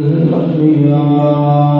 تجھ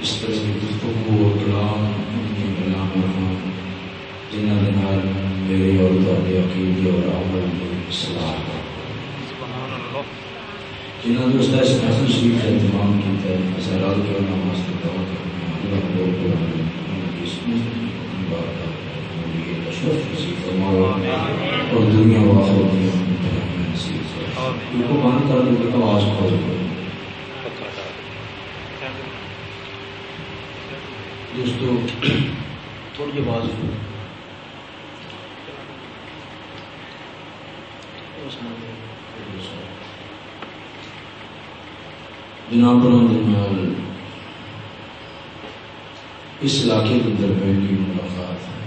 اس طرح گفتگو اور کلام اپنے کلام رحمان جنہ دنال میرے اور تعلق عقید اور عمل میں صلاح ہو جنہ دوست اس محفل شریف کا اہتمام کیتا ہے۔ اثرات کے اور نماز کی دعوت کرنے اللہ کو قرآن کی اور دنیا و آخرت میں ان کو مان کر دو۔ کہ آواز کو دوستو تھوڑی جی آواز جناب اس علاقے کے اندر پہلی ملاقات۔ ہے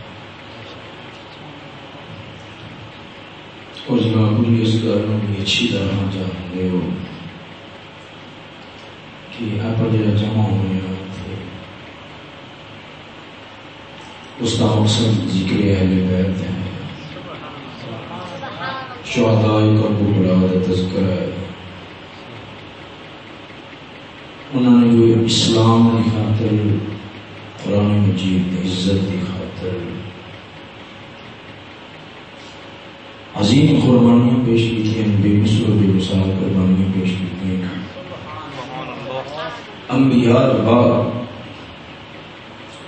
اور جناب مجھے اس گھر کی اچھی طرح جان رہے ہو کہ آپ جا جمع ہوئے ہیں اس کا مقصد ذکر اہل بیت ہے شہداء کا کو بڑا تذکرہ ہے۔ انہوں نے جو اسلام کی خاطر، قرآن مجید عزت کی خاطر۔ عظیم قربانیاں پیش کی تھیں، بے مثل بے مثال قربانیاں پیش کی تھیں۔ انبیاء بعد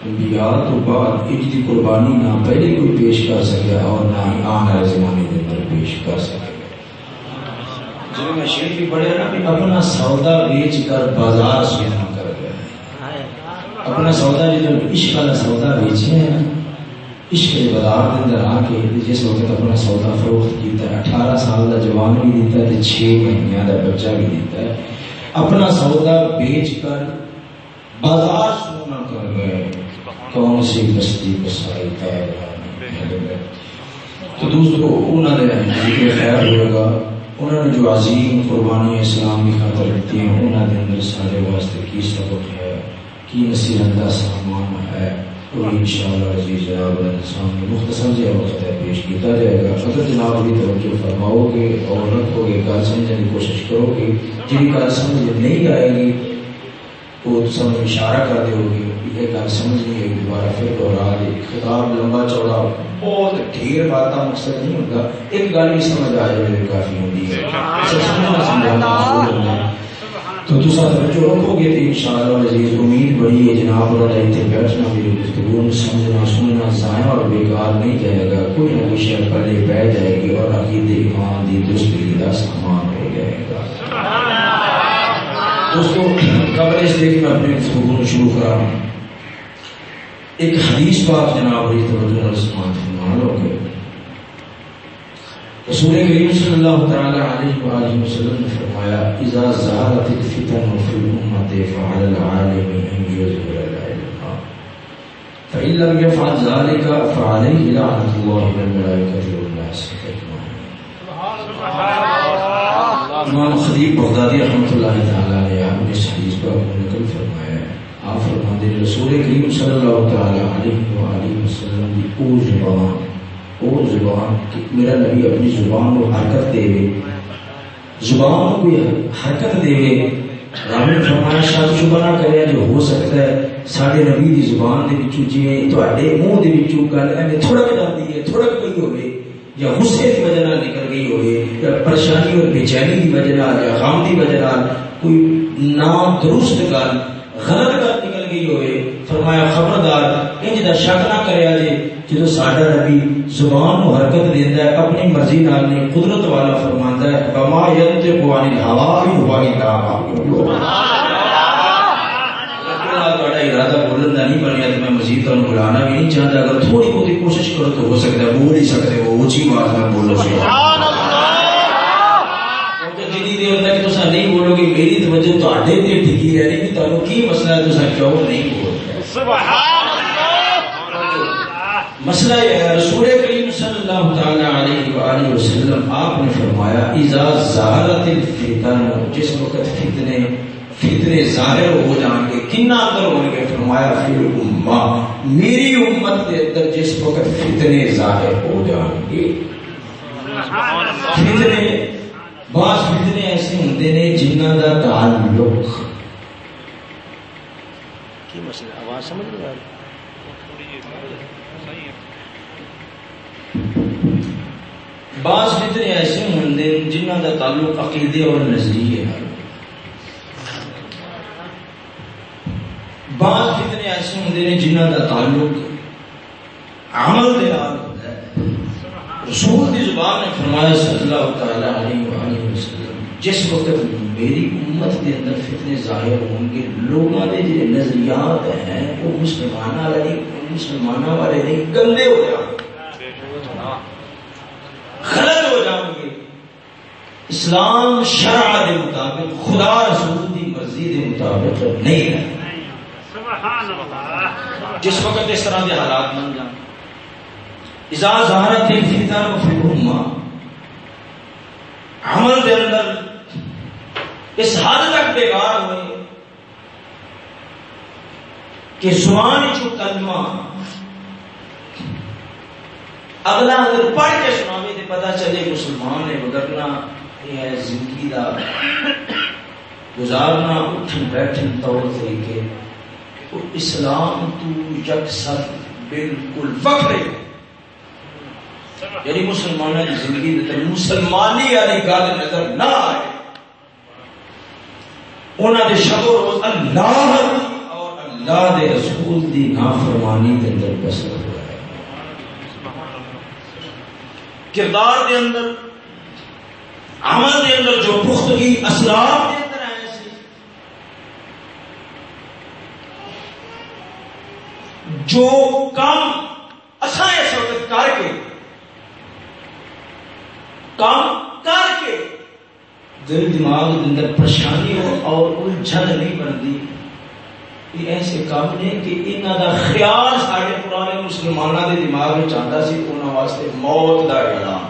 انبیاء تو بعد ان کی قربانی نہ پہلے کوئی پیش کر سکے اور نہ ہی آنے والے زمانے کے اندر پیش کر سکے۔ جب میں شیر بھی پڑھے نا اپنا سودا بیچ کر بازار سے نہ کر گیا اپنا سودا جب عشق والا سودا بیچے ہیں نا، عشق کے بازار کے اندر آ کے جس وقت اپنا سودا فروخت کیتا ہے، اٹھارہ سال کا جوان بھی دیتا ہے چھ مہینے کا بچہ بھی دیتا ہے۔ اپنا سودا بیچ کر بازار سونا کر گئے کون سی بستی بسائی تو دوستو خیر ہوئے گا انہوں نے جو عظیم قربانی اسلام کی خاطر دیتی ہیں انہوں نے اندر سارے واسطے کی سبق ہے کی نصیحت کا سامان ہے اور انشاءاللہ جی جناب سامنے مختصر جہاں وقت ہے پیش کیا جائے گا اگر جناب کی توجہ فرماؤ گے اور رکھو گے گل سمجھنے کی کوشش کرو گے جن گل سمجھ نہیں آئے گی کو سب اشارہ کر دے ہوگی یہ گل سمجھ نہیں لیے دوبارہ پھر دوہرا دے۔ خطاب لمبا چوڑا بہت ڈھیر بات کا مقصد نہیں ہوتا۔ ایک گل بھی سمجھ آ جائے کافی ہوتی ہے۔ اچھا، تو دوسرا توجہ رکھو گے تو انشاءاللہ عزیز امید بڑی ہے جناب والا اتنے بیٹھنا بھی گفتگو میں سمجھنا سننا ضائع اور بیکار نہیں جائے گا۔ کوئی نہ کوئی شہر پہلے پہ جائے گی اور عقید ایمان دی درستگی کا سامان ہو جائے گا۔ دوستو قبل اس دیکھ میں اپنے گفتگو شروع کرا ایک حدیث پاک جناب بڑی توجہ اور سمان فرمان ہو گئے رسول کریم صلی اللہ تعالی علیہ وآلہ وسلم نے فرمایا، اذا ظهرت الفتن في الامه فعلى العالم ان يظهر لا فان لم يفعل ذلك فعليه لعنه الله والملائكه والناس اجمعين سبحان الله امام خطیب بغدادی رحمۃ اللہ تعالی علیہ آپ نے اس حدیث پر نقل فرمایا ہے۔ آپ فرماتے ہیں رسول کریم صلی اللہ تعالی علیہ وآلہ وسلم کی او زبان وہ زبان میرا نبی اپنی زبان کو حرکت دے گے زبان کو حرکت دے گے رب نے فرمایا شاید شبہ نہ کرے جو ہو سکتا ہے سارے نبی دی زبان دے وچوں جویں تواڈے منہ دے وچوں گل، ایویں تھڑک جاندی ہے تھڑک گئی ہوے یا غصے کی وجہ نال نکل گئی ہوے یا پریشانی اور بے چینی کی وجہ نال، یا غم کی وجہ نال کوئی نام درست گل، غلط گل نکل گئی ہوے فرمایا خبردار، انج دا شک نہ کریا جے جدو ساڈا نبی زبان کو حرکت دیندا ہے، اپنی مرضی نال نہیں، قدرت والا فرماندا ہے، بما ينطق عن الهوى ان هو الا ارادہ بولن کا نہیں بنیا تو میں مزید تمہیں بلانا بھی نہیں چاہتا۔ اگر تھوڑی بہت کوشش کرو تو ہو سکتا ہے بول ہی سکتے ہو اونچی بات میں بولو۔ جنی دیر تک تو نہیں بولو گے میری توجہ تے ٹکی رہنی کہ تمہیں کی مسئلہ ہے تو کیوں نہیں بولتے مسئلہ یہ ہے رسول کریم صلی اللہ تعالی علیہ وآلہ وسلم آپ نے فرمایا اذا ظاہرت الفتن جس وقت فتنے فتنے ظاہر ہو جائیں گے کنا اندر ہوں گے؟ فرمایا پھر امہ میری امت کے اندر جس وقت فتنے ظاہر ہو جائیں گے۔ فتنے بعض فتنے ایسے ہوندے نے جنہ دا تعلق۔ کی مسئلہ؟ آواز سمجھ نہیں آ رہی۔ بعض فتنے ایسے ہوں جنہ کا تعلق عقیدے اور نظریے بعض فتنے ایسے ہوں نے جنہ کا تعلق عمل کے رسول کی زبان نے فرمایا صلی اللہ تعالی علیہ وآلہ وسلم، جس وقت میری امت کے اندر فتنے ظاہر ہوں گے لوگوں کے جو نظریات ہیں، وہ مسلمان والے مسلمان والے نہیں گندے ہو جائیں غلط ہو جائیں گے۔ اسلام شرع دے مطابق، خدا رسول دی مرضی دے مطابق نہیں ہے۔ جس وقت اس طرح کے حالات بن جان اذا ظاہرت الفتن فی الامہ عمل دے اندر اس حد تک بیکار ہوئے کہ زبان چو کلمہ اگلا اگر پڑھ کے سناوے تو پتا چلے مسلمان نے گزرنا یہ ہے زندگی دا۔ گزارنا، اٹھن بیٹھن طور طریقے۔ تو اسلام تو یکسر بالکل وقت یعنی مسلمانوں کی زندگی مسلمانی والی گل نظر نہ آئے۔ انہوں نے شب و روز اللہ اور اللہ دے رسول دی نافرمانی دے اندر بسر کردار دے اندر، عمل دے اندر جو پختگی، اسلام دے اندر آئے سی جو کام اساں اس وقت کر کے کام کر کے۔ دل دماغ دے اندر پریشانی ہو اور الجھن نہیں بنتی۔ یہ ایسے کام نے کہ انہوں دا خیال سارے پرانے مسلمانوں کے دماغ میں آتا سی انہوں واسطے موت کا اعلان۔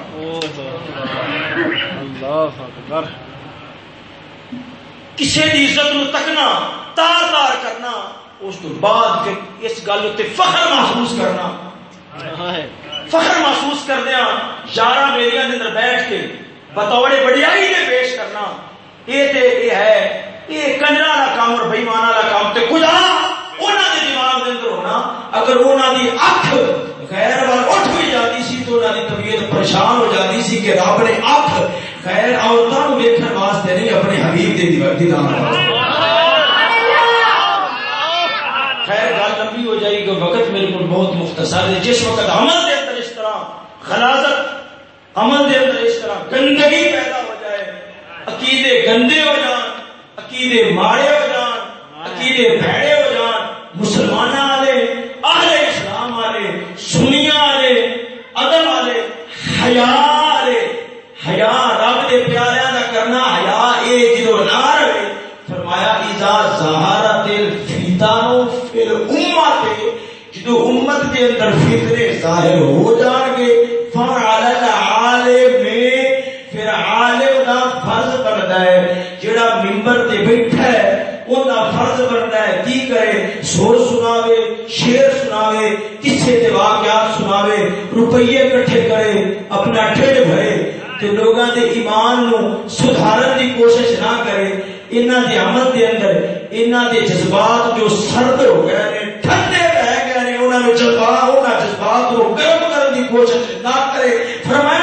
کسی کی عزت نو تکنا تار تار کرنا اس تو بعد پھر اس گل اتنے فخر محسوس کرنا۔ فخر محسوس کردیا ہاں، یارہ میریا اندر بیٹھ کے بطور بڑیائی نے پیش کرنا۔ یہ تے یہ ہے، یہ کنجرا والا کام اور بےمان والا کام تے خدا انہوں نے دماغ کے اندر ہونا۔ اگر انہوں کی اکھ غیر وال اٹھ بھی جاتی سی تو انہوں کی طبیعت پریشان ہو جاتی سی کہ رب نے اکھ غیر عورتوں کو ویکن واسطے نہیں، اپنے حبیب کے دیوار وقت میرے کو بہت مختصر ہے۔ جس وقت عمل دے اندر اس طرح خلاصت عمل دے اندر اس طرح گندگی پیدا ہو جائے، عقیدے گندے ہو جان، عقیدے ماڑے ہو جان، عقیدے بھڑے ہو جان، مسلمان والے اہل اسلام والے سنیا والے ادب والے حیا والے حیا رب دے پیاریاں دا کرنا، حیا اے جدو نہ رہے۔ فرمایا، اذا ظہرت الفتن فی امت کے اندر فتنے ظاہر ہو جان گے۔ فعل العالم، پھر عالم دا فرض بنتا ہے۔ جڑا ممبر تے بیٹھا ہے، ان کا فرض بنتا ہے۔ کی کرے؟ سور سناوے شیر سناوے کسے تے واقعات سناوے۔ روپیے کٹھے کرے، اپنا ٹھڈ بھرے۔ تے لوگاں دے ایمان نو سدھارن دی کوشش نہ کرے۔ انہاں دے عمل دے اندر، انہاں دے جذبات جو سرد ہو گئے نے ٹھنڈے رہ نے جذبات انہاں جذبات کو گرم کرنے کی کوشش نہ کرے فرمایا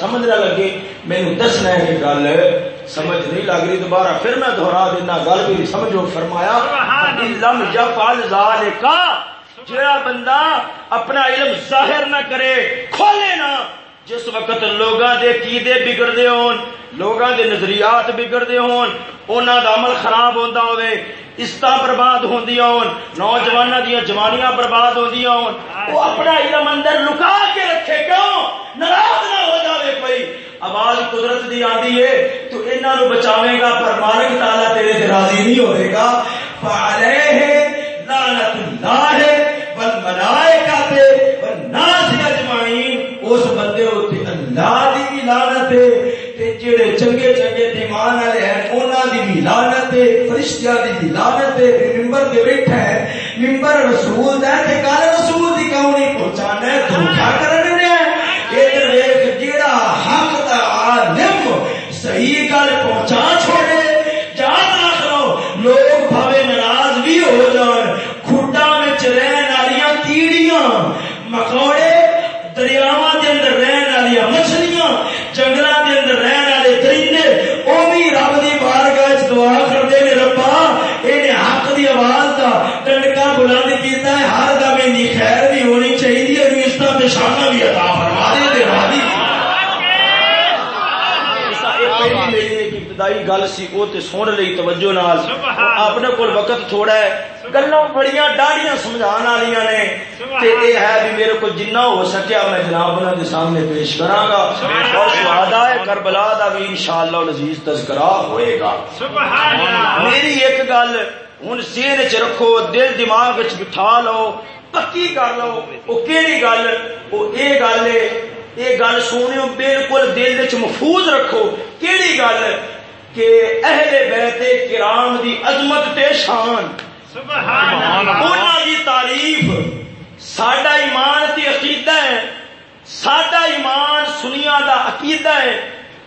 سمجھ نہ لگے۔ مینو دسنا ہے کہ گل۔ سمجھ نہیں لگ رہی دوبارہ۔ پھر میں دہرا دینا گل بھی سمجھو۔ فرمایا لم جڑا بندہ اپنا علم ظاہر نہ کرے کھولے نہ۔ جس وقت لوگاں دے کیدے بگڑدے ہون، لوگاں دے نظریات بگڑدے ہون، انہاں دا عمل خراب ہوندا ہوے استا برباد ہوندیاں ہون، نوجواناں دیاں جوانیاں برباد ہوندیاں ہون وہ اپنا علم اندر لکا کے رکھے کیوں؟ ناراض نہ ہو جاوے کوئی آواز قدرت دی آندی ہے، تو انہاں نو بچاوے گا، پر مالک تعالی تیرے تے راضی نہیں ہوے گا۔ فعلیہ لعنت اللہ لعنت ہے فرشتیاں دی بھی لعنت ہے منبر تے بیٹھا ہے ممبر رسول دا تے کال رسول دی کہانی پہنچانا ہے دھوکا کرنے نے یہ صحیح گل پہنچا چھوڑے جان رکھ لو لوگ بھاوے ناراض بھی ہو جان کھڈا میں رہن والی کیڑیاں مکوڑے دریاوا کے اندر رہن والی مچھلیاں جنگل کے اندر رہن والے درندے وہ بھی رب کی بارگاہ دعا کرتے ہیں ربا یہ حق دی آواز کا ٹنڈکا بلند کیتا ہے ہر دم خیر بھی ہونی چاہیے اس کا نشانہ بھی عطا فرما دے دے ابتدائی گل سی وہ تے سن لی توجہ نال۔ اپنے کول وقت تھوڑا ہے۔ گلاں بڑیاں ڈاڑیاں سمجھان والی نے۔ تے اے ہے بھی میرے کو جنہ ہو سکیا میں جناب انہاں دے سامنے پیش کراں گا اور شہداء کربلا دا بھی انشاءاللہ العزیز تذکرہ ہوئے گا۔ سبحان اللہ۔ میری ایک گل ہن سین وچ رکھو دل دماغ وچ بٹھا لو پکی کر لو۔ او کیڑی گل؟ او اے گل ہے یہ گل سونے بالکل دل چ محفوظ رکھو۔ کیڑی گل؟ کہ اہل بیت کرام دی عظمت تے شان۔ انہاں دی تعریف ساڈا ایمان تے عقیدہ ہے۔ ساڈا ایمان سنیا دا عقیدہ ہے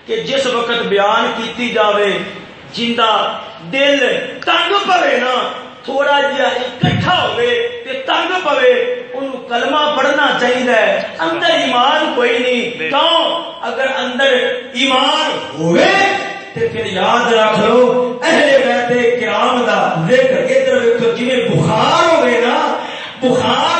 کہ جس وقت بیان کیتی جاوے جندا دل تنگ پوے نا تھوڑا جہا اکٹھا ہوئے تے تنگ پوے ان کلمہ پڑھنا چاہیے اندر ایمان کوئی نہیں۔ کیوں؟ اگر اندر ایمان ہوئے تے پھر یاد رکھ لو، اہل بیت کرام دا ذکر ادھر ویکھو، جویں بخار ہوے نا، بخار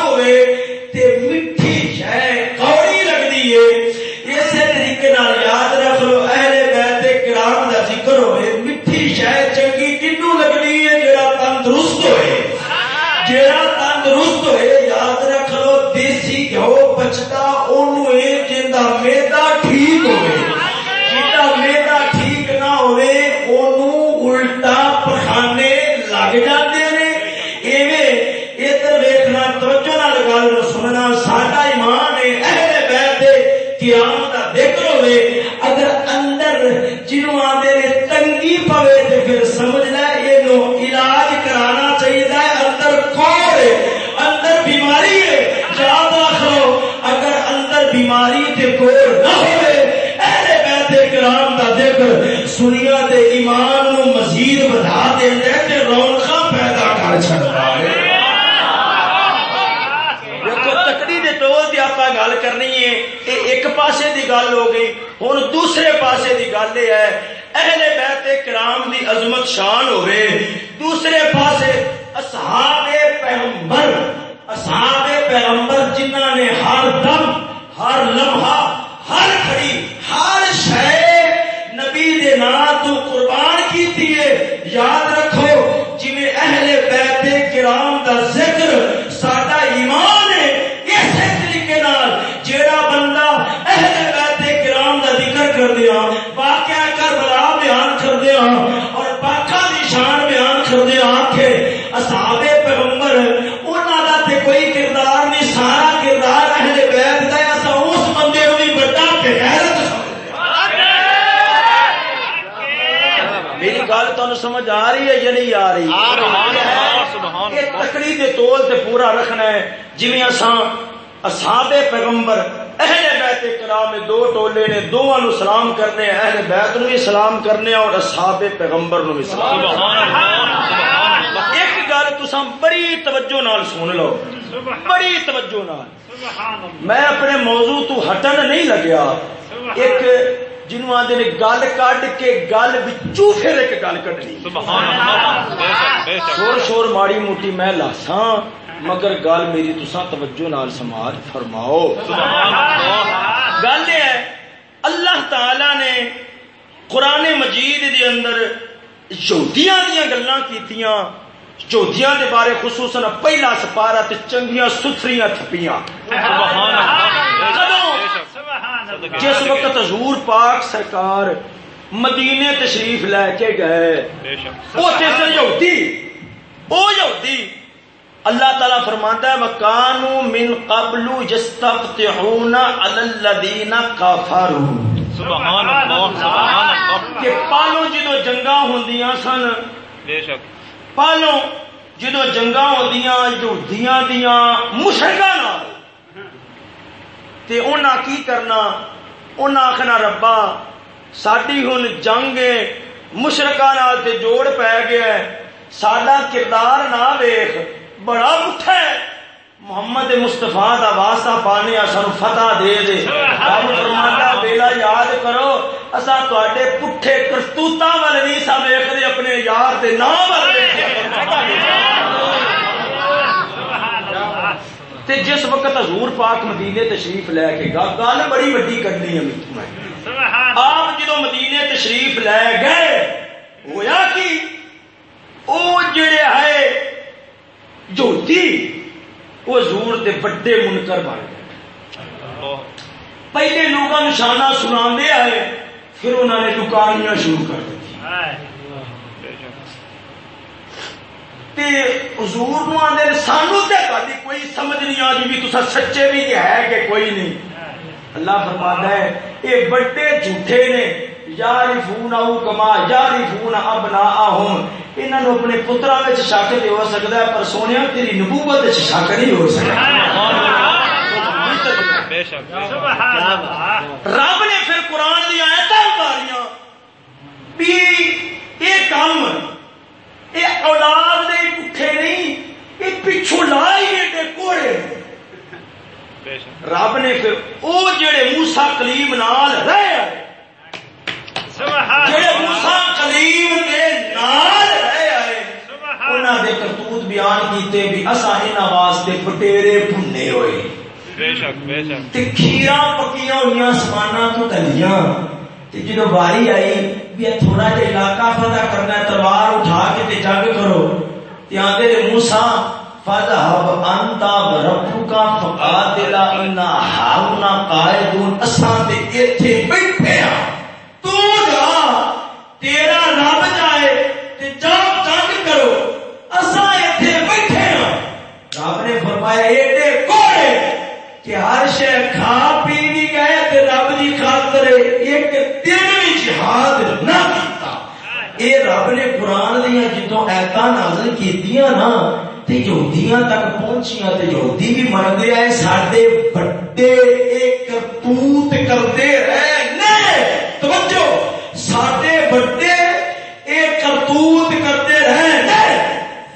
بیت قیامت دا ذکر ہوے اگر اندر جنوں آدے نے تنگی پوے تے پھر سمجھ لے یہ علاج کرانا چاہیے اندر کوڑ ہے، اندر بیماری ہے۔ یاد رکھ لو اگر اندر بیماری تے کوڑ نہ ہوئے، اہل بیت کرام دا ذکر سنیا دے ایمان نو مزید بڑھا دیندا ہے تے رونق پیدا کر چڑتا ہے۔ گل کرنی ہے۔ ایک پاسے دی گل ہو گئی ہوں دوسرے پاسے دی گل یہ ہے اہل بیت کرام دی عظمت شان ہوئے دوسرے پاسے اصحاب پیغمبر اصحاب پیغمبر جنہ نے ہر دم ہر لمحہ ہر کھڑی ہر شے نبی دے نام تو قربان کی یاد سمجھ آ رہی ہے یا نہیں آ رہی تکڑی کے تول سے پورا رکھنا ہے۔ جی اصحاب پیغمبر اہل بیت کرام دو ٹولے نے دونوں سلام کرنے اہل بیت نو بھی سلام کرنے اور اصحاب پیغمبر نو بھی سلام ایک گل تسا بڑی توجہ نال سن لو۔ بڑی توجہ نال۔ میں اپنے موضوع تو ہٹن نہیں لگیا۔ ایک جنوب آدھے نے گل کڈ کے گل بچو پھر ایک گل کٹنی شور شور ماڑی موٹی میں لاسا مگر گل میری تسا توجہ نال سماج فرماؤ۔ گل ہے اللہ تعالی نے قرآن مجید دے اندر یہودیاں دیا گلا کیتیاں یہودیاں دے بارے خصوصاً پہلا سپارا تے چنگیاں ستھریاں تھپیاں۔ جس وقت حضور پاک سرکار مدینے تشریف لے کے گئے اللہ تعالی فرماتا ہے مکانو من قبل یستفتحون علی الذین کفروا سبحان اللہ۔ کہ پالو جدو جنگاں ہوندیاں سن بے شک۔ پالو جدو جنگاں ہوندیاں یہودیاں دیاں مشرکاں نال۔ تے انہاں کی کرنا؟ انہاں آخنا ربا ساری ہوں جنگ مشرقہ نال تے جوڑ پی گیا ہے۔ سڈا کردار نہ ویخ بڑا پٹھا ہے۔ محمد مستفا کا واسطہ پانے سان فتح دے دے۔ فرمانا ویلا یاد کرو اصا تے پٹھے کرتوت وال نہیں سا ویختے اپنے یار کے نام تے جس وقت حضور پاک مدینے تشریف لے کے گا گل بڑی وڈی کرنی ہے میں۔ آپ جدو مدینے تشریف لے گئے ہویا کی؟ او جڑے ہے جوتی وہ زور دے بڑے منکر بن گئے۔ پہلے لوگ نشانہ سنا آئے پھر انہوں نے دکانیاں شروع کر دی حضور نو آدھے سانو تے کوئی سمجھ نہیں آ بھی تصا سچے بھی ہے کہ کوئی نہیں۔ اللہ فرماتا ہے یہ بڑے جھوٹے نے یاری فون آؤ کما یاری فون اب نہ آہم انہوں اپنے پترا شک نہیں ہو سکتا ہے، پر سونے تیری نبوت شک نہیں ہو سکتا رب نے پھر قرآن دیا آیت اتاریاں۔ بھی یہ کام یہ اولاد دے پٹھے نہیں یہ پچھو لا ہی ایڈے کوڑے۔ رب نے پھر وہ جڑے موسا کلیم نال رہے جڑے موسا کلیم کے نال رہے آئے انہوں نے کرتوت بیان کیتے بھی اصا انہوں واسطے پٹیرے بھنے ہوئے۔ کھیرا پکیا ہوئی سمانا تو تلیاں۔ جدو باری آئی بھی تھوڑا جا علاقہ فتح کرنا ہے، تلوار اٹھا کے تے جنگ کرو۔ تے آندے موسی، فذهب انت وربك فقاتلا ان هاونا قائدون اساں تے ایتھے بیٹھے ہاں۔ تو جا، تیرا رب جائے تے جاؤ جنگ کرو۔ اساں ایتھے بیٹھے ہاں۔ رب نے فرمایا، ایڈے کوڑے کہ ہر شے کھا پی بھی گئے تے رب دی خاطر ایک دن بھی جہاد نہ کیتا۔ اے رب نے قرآن دیا جتوں ایتا نازل کیتیاں نا یہودیاں تک پہنچیاں، تے یہودی بھی مرتے آئے سارے بڑے ایک کرتوت کرتے رہے توجہ بڑے ایک کرتوت کرتے رہے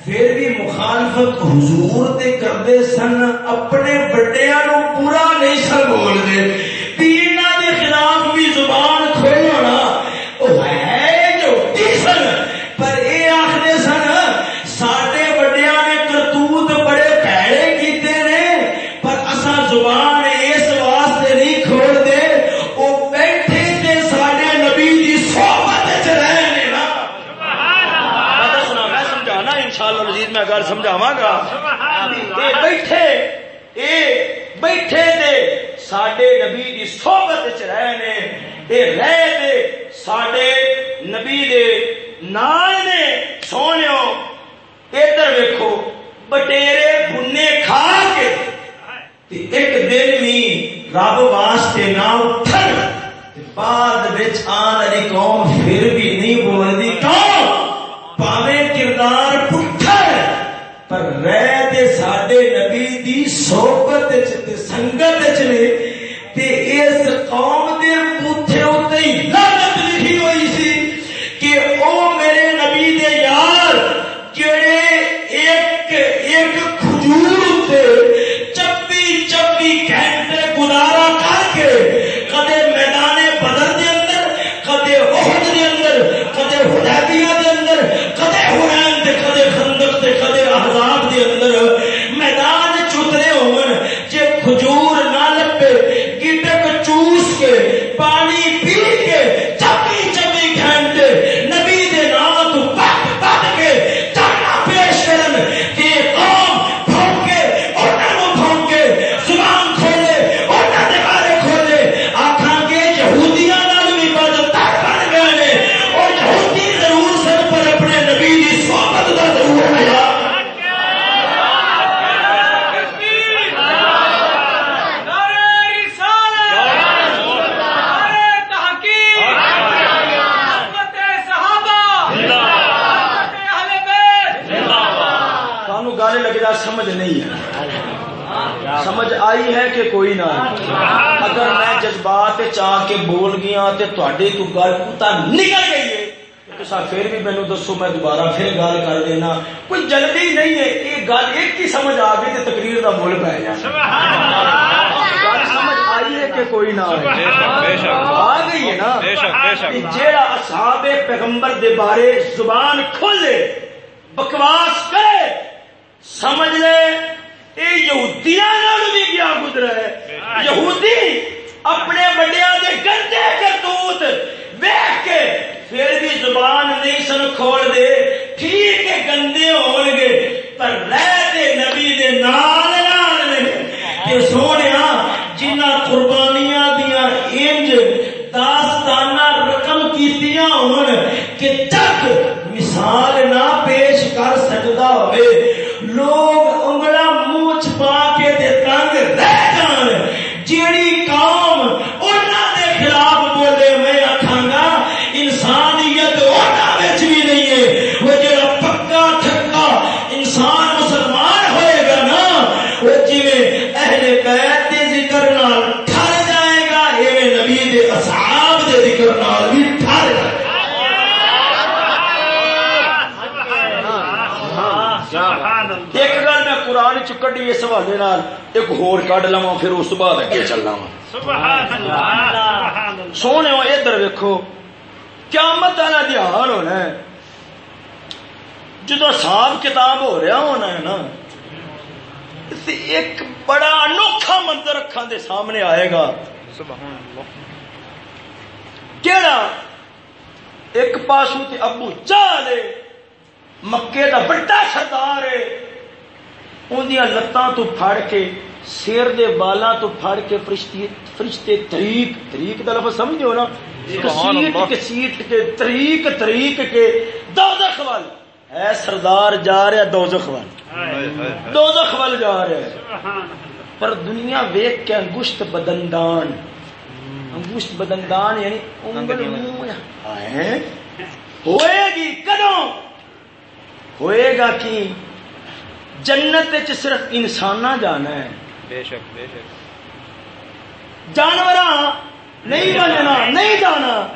پھر بھی مخالفت حضور تے کرتے سن، اپنے بڑیا نو پورا نہیں سن بولتے۔ پینا گل سمجھاوا گا بیٹھے اے بیٹھے دے ساڈے نبی دی صحبت چ رہے اے رہے دے ساڈے نبی دے نال نے سونےو ادھر ویکھو بٹیرے بننے کھا کے تے ایک دن بھی رب واسطے نہ اٹھن بعد بچ آن والی قوم پھر بھی دے بارے زبان کھولے بکواس کرے سمجھ لے یہ یہودیاں بھی کیا گزرا ہے یہودی اپنے بڑیا کے گندے کرتوت ویخ کے پھر بھی زبان نہیں سن کھول دے ٹھیک ہے گندے ہو گے پر رہتے نبی دے نال نال کہ سونے جنہ قربانیاں دیا انج داستانہ رقم کیتیاں ہون کہ تک مثال نہ پیش کر سکتا ہوئے لوگ انگلا منہ چھپا کے دے تنگ رہ جان جیڑی قوم انہاں دے خلاف بولے میں آکھاں گا انسانیت انہاں بھی نہیں ہے وہ جڑا پکا ٹھکا انسان مسلمان ہوئے گا نا وہ جویں اہل بیت دے ذکر نال ٹھر جائے گا ایویں نبی دے اصحاب دے ذکر نال بھی ٹھر جائے گا ایک گل میں قرآن چکڑی اس حوالے نال ایک ہور کڈ لوا پھر اس بعد اگے چلنا وا سونے ادھر ویکو قیامت والا دھیان ہونا ہے جدو صاحب کتاب ہو رہا ہونا ہے نا ایک بڑا انوکھا منظر اکھان دے سامنے آئے گا کیڑا ایک پاسو تے ابو چالے مکے دا بڑا سردار ہے۔ اندیاں لتاں تو پھڑ کے سیر دے بالاں تو پھڑ کے فرشتے فرشتے طریق طریق دا لفظ سمجھو نا؟ کسیٹ کسیٹ کے طریق طریق کے دوزخ وال۔ اے سردار جا رہا دوزخ وال۔ دوزخ وال جا رہا ہے۔ پر دنیا ویک کے انگشت بدندان۔ انگشت بدندان یعنی ہوئے گی کدوں؟ ہوئے گا کہ جنت چ صرف انسان جانا ہے۔ بے شک بے شک۔ جانور نہیں بننا نہیں جانا۔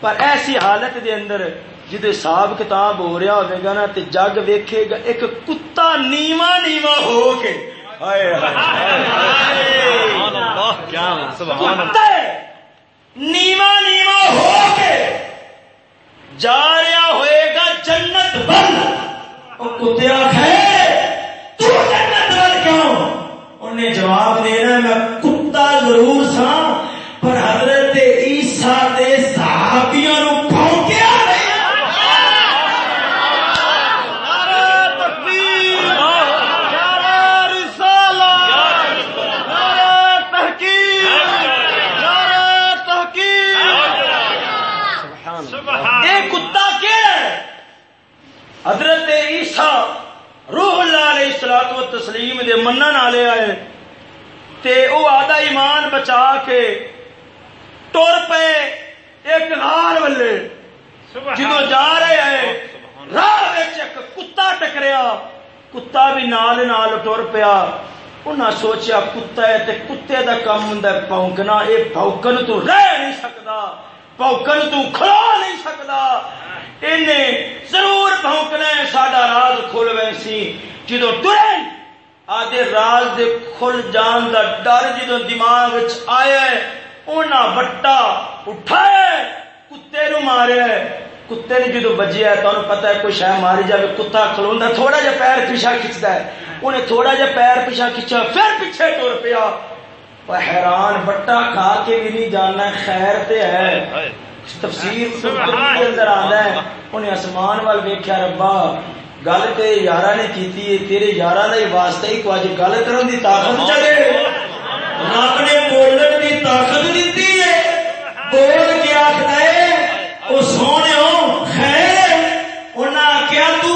پر ایسی حالت دے اندر جدے حساب کتاب ہو رہا ہوئے گا نا تے جگ ویکھے گا ایک کتا نیواں نیواں ہو کے ہائے ہائے سبحان اللہ کیا سبحان اللہ۔ کتے نیواں نیواں ہو کے جا رہا ہوئے گا جنت بند۔ وہ کتیا ہے تو جنت بند کیوں؟ انہیں جواب دینا میں کتا ضرور سا پر حضرت عیسیٰ دے صحابیوں نو پھونکیا نہیں یہ کتا کیڑا ہے حضرت عیسیٰ روح اللہ علیہ الصلوۃ و تسلیم دے منن والے آئے۔ تے او آدھا ایمان بچا کے ٹر پے ایک غار والے جدو جا رہے ہیں راہ ایک کتا ٹکریا۔ کتا بھی نال نال ٹر پیا۔ انہاں سوچیا کتا ہے تے کتے دا کام ہوندا ہے پونکنا اے پونکن تو رہ نہیں سکدا۔ پونکن تو کھلو نہیں سکدا۔ انہیں ضرور پونکنا ساڈا راز کھل ویسی جدو ٹرے، آدھے راز دے کھل جان دا ڈر جدو دماغ آیا ہے انہاں اٹھایا کتے نو ماریا کتے نے جدو بجیا تمہیں پتا ہے کوئی شہ ماری جائے کتا کھلوا تھوڑا جا پیر پیچھا کھچتا ہے۔ انہیں تھوڑا جا پیر پیچھا کھچا پھر پیچھے ٹر پیا۔ حیران بٹا کھا کے بھی نہیں جاننا خیر تے ہے۔ تفسیر اندر آتا ہے۔ انہیں آسمان وال ویکھیا ربا گل تے یارا نے کیتی ہے تیرے یارا دا ہی واسطہ ہی کو اج گل کرن دی طاقت چلے رب نے بولن دی طاقت دیتی ہے۔ بول کے آخر ہے وہ سونے خیر انہیں آخیا تو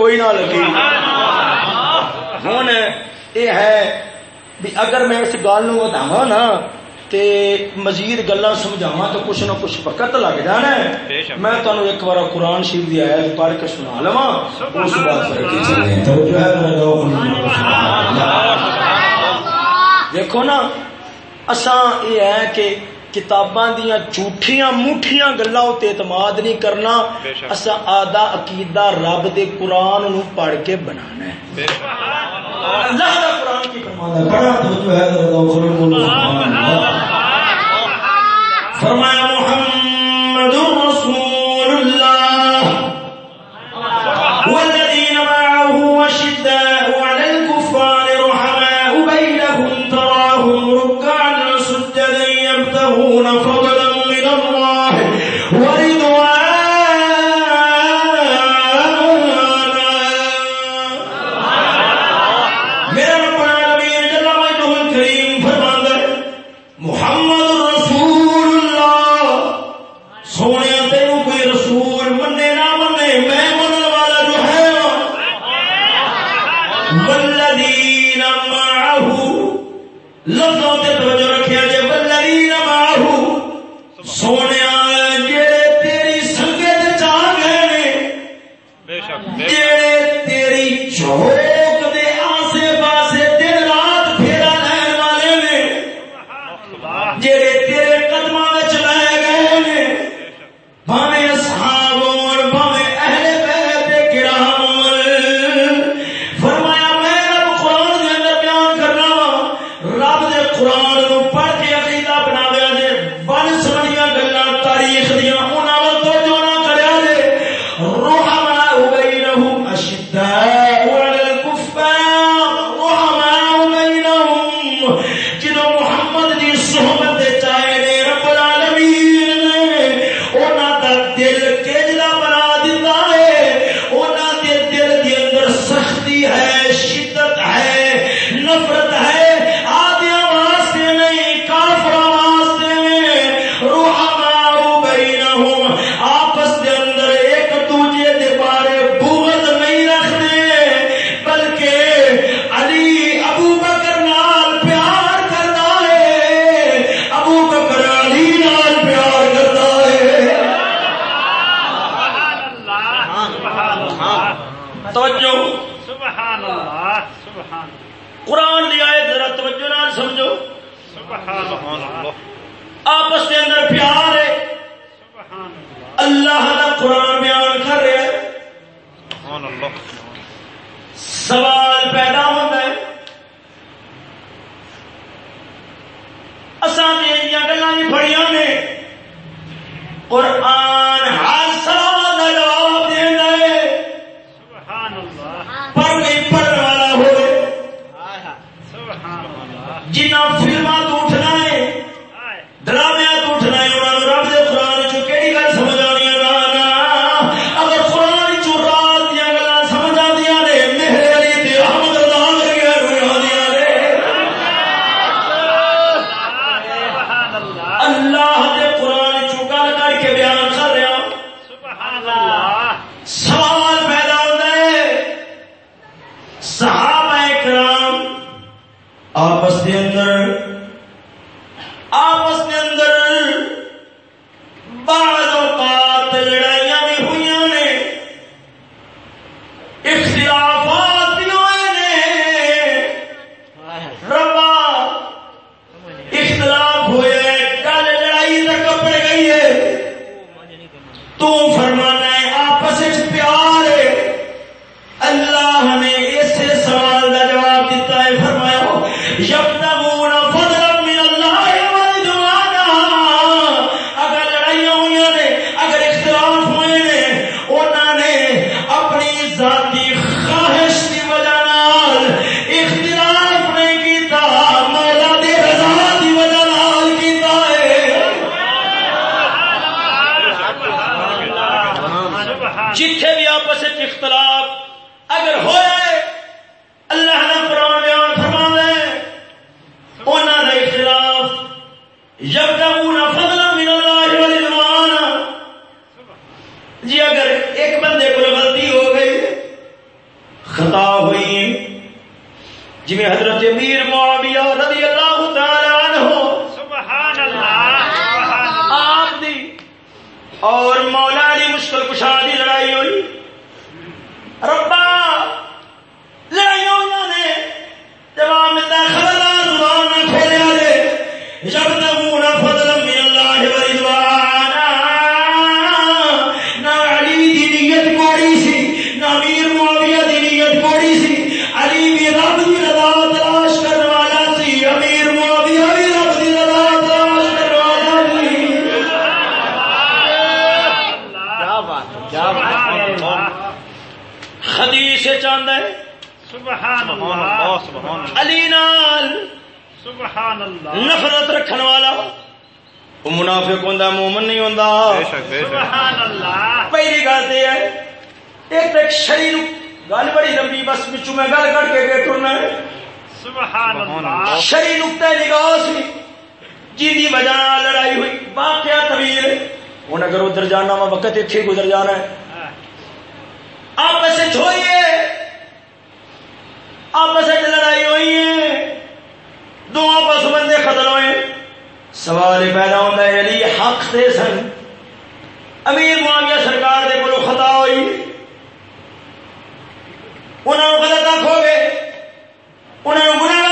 کوئی نہ لگی۔ ہوں یہ ہے بھی اگر میں اس گل نا تے مزید گلا سمجھاوا تو کچھ نہ کچھ وقت لگ جانا ہے۔ میں تمہیں ایک بار قرآن شریف کی آیت پڑھ کے سنا لوا اس بات دیکھو نا اساں یہ ہے کہ کتاباں دیاں جھوٹیاں موٹیاں گلاں تے اعتماد نہیں کرنا اسا آدھا عقیدہ رب دے قرآن نو پڑھ کے بنانا ہے۔ اللہ دا کی بڑا توجہ ہے فرمایا محمد رب نفرت رکھن والا. وہ منافق ہوں مومن نہیں ہوں پہلی گل یہ ہے ایک ایک شری گل بڑی لمبی بس پچھو میں گل کر کے گئے ٹرنا شری نقطۂ نگاہ سی جی وجہ لڑائی ہوئی واقعہ طویل ہوں اگر ادھر جانا وقت اتنے گزر جانا ہے۔ آپ ایسے چھوڑیے آپس میں لڑائی ہوئی ہے۔ دو آپس بندے قتل ہوئے۔ سوال پیدا ہوتا ہے علی حق سے سن۔ امیر معاویہ سرکار دے کو خطا ہوئی۔ انہوں غلط آخو گے۔ انہوں گنا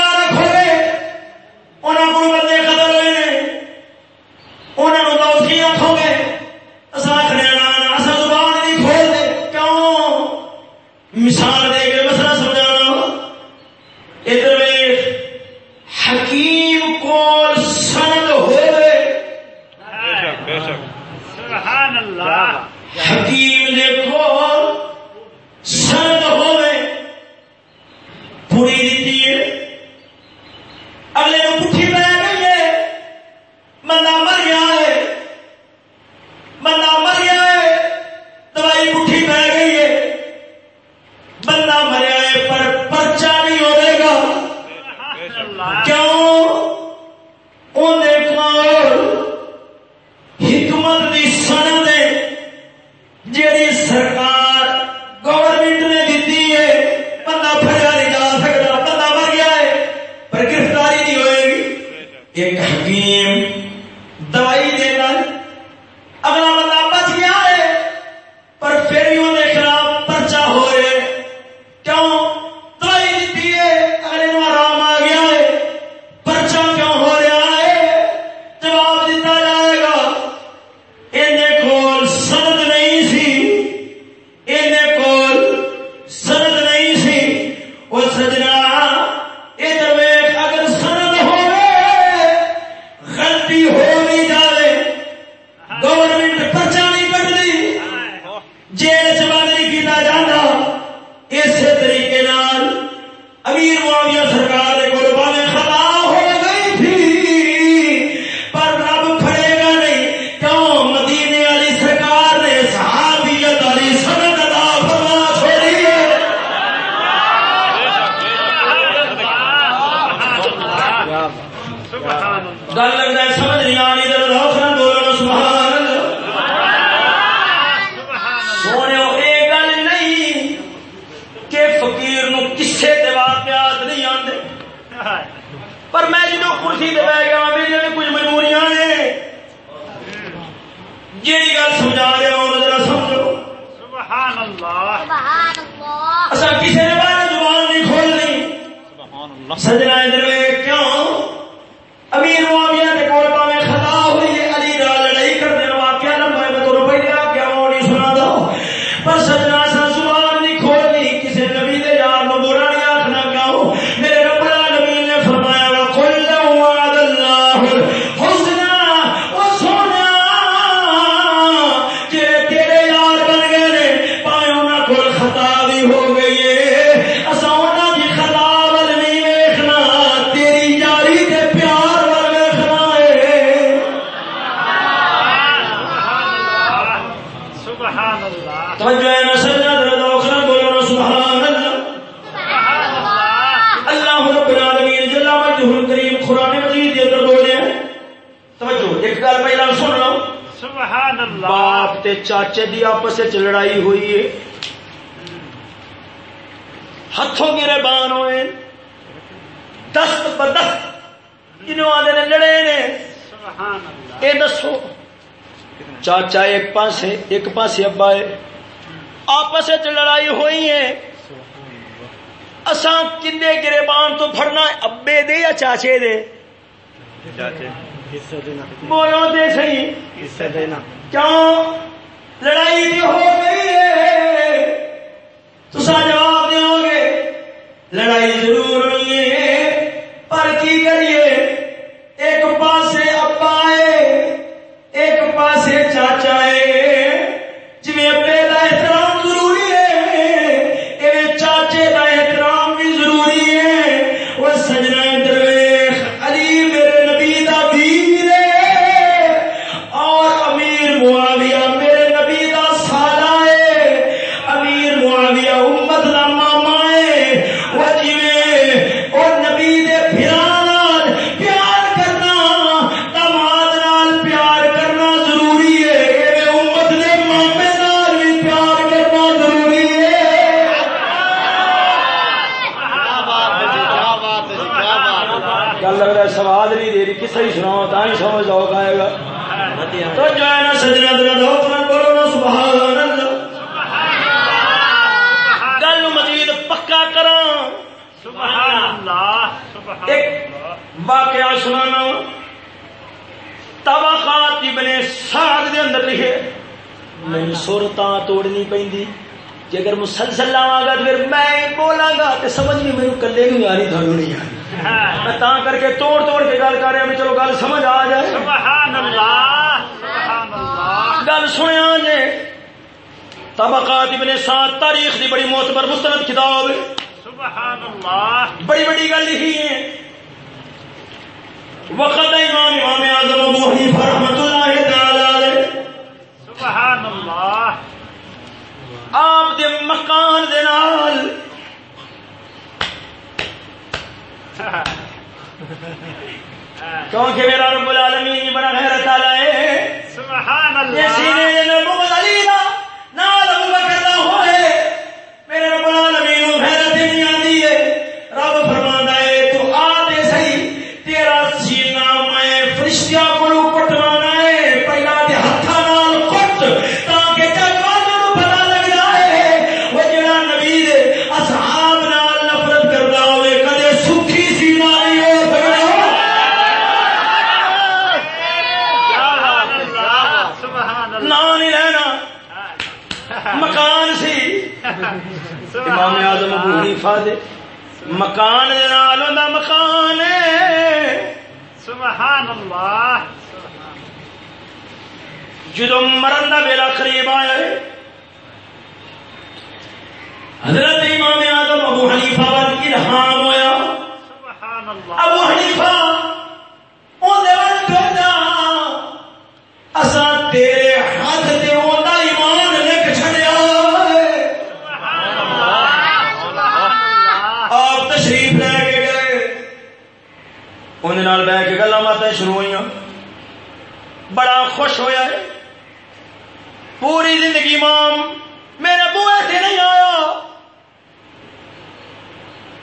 پاسے ایک پاسے ابا ہے۔ آپس لڑائی ہوئی ہے۔ اساں کندے گریبان تو پھڑنا ابے دے یا چاچے دے؟ بولو دے صحیح۔ کیوں؟ ایک واقعہ سنانا۔ طبقات ابن سعد دے اندر لکھے۔ میں صورتاں توڑنی پیندی کہ اگر مسلسل لاواں گا پھر میں بولاں گا تے سمجھ نہیں میرے کلے نہیں آ رہی تھانوں نہیں آ رہی میں تا کر کے توڑ توڑ کے گل کر رہا میں چلو گل سمجھ آ جائے۔ سبحان اللہ۔ سبحان اللہ گل سنیا جے۔ طبقات ابن سعد تاریخ دی بڑی معتبر مستند کتاب ہے۔ سبحان اللہ۔ بڑی بڑی گل لکھی ہے وقت امام امام اعظم ابو حنیفہ رحمۃ اللہ تعالی علیہ۔ سبحان اللہ۔ آپ دے مکان دے نال۔ کیونکہ میرا رب العالمین بڑا غیرت والا ہے۔ سبحان یہ سینے اللہ دے اندر محمد علی دا نال ابو بکر دا ہوئے میرے رب العالمین امام اعظم ابو حنیفہ دے۔ مکان دے نال اوندا مکان ہے۔ سبحان اللہ جدو مرن دا ویلا قریب آیا ہے حضرت امام اعظم ابو حنیفہ ور الہام ہویا۔ سبحان اللہ ابو حنیفہ اون دے کہندا اساں تیرے ہاتھ تے اوندا ایمان لکھ چھڑیا ہے آپ تشریف لے کے گئے انہیں نال بہ باتیں شروع ہوئی بڑا خوش ہویا ہے۔ پوری زندگی مام میرے بوئے سے نہیں آیا۔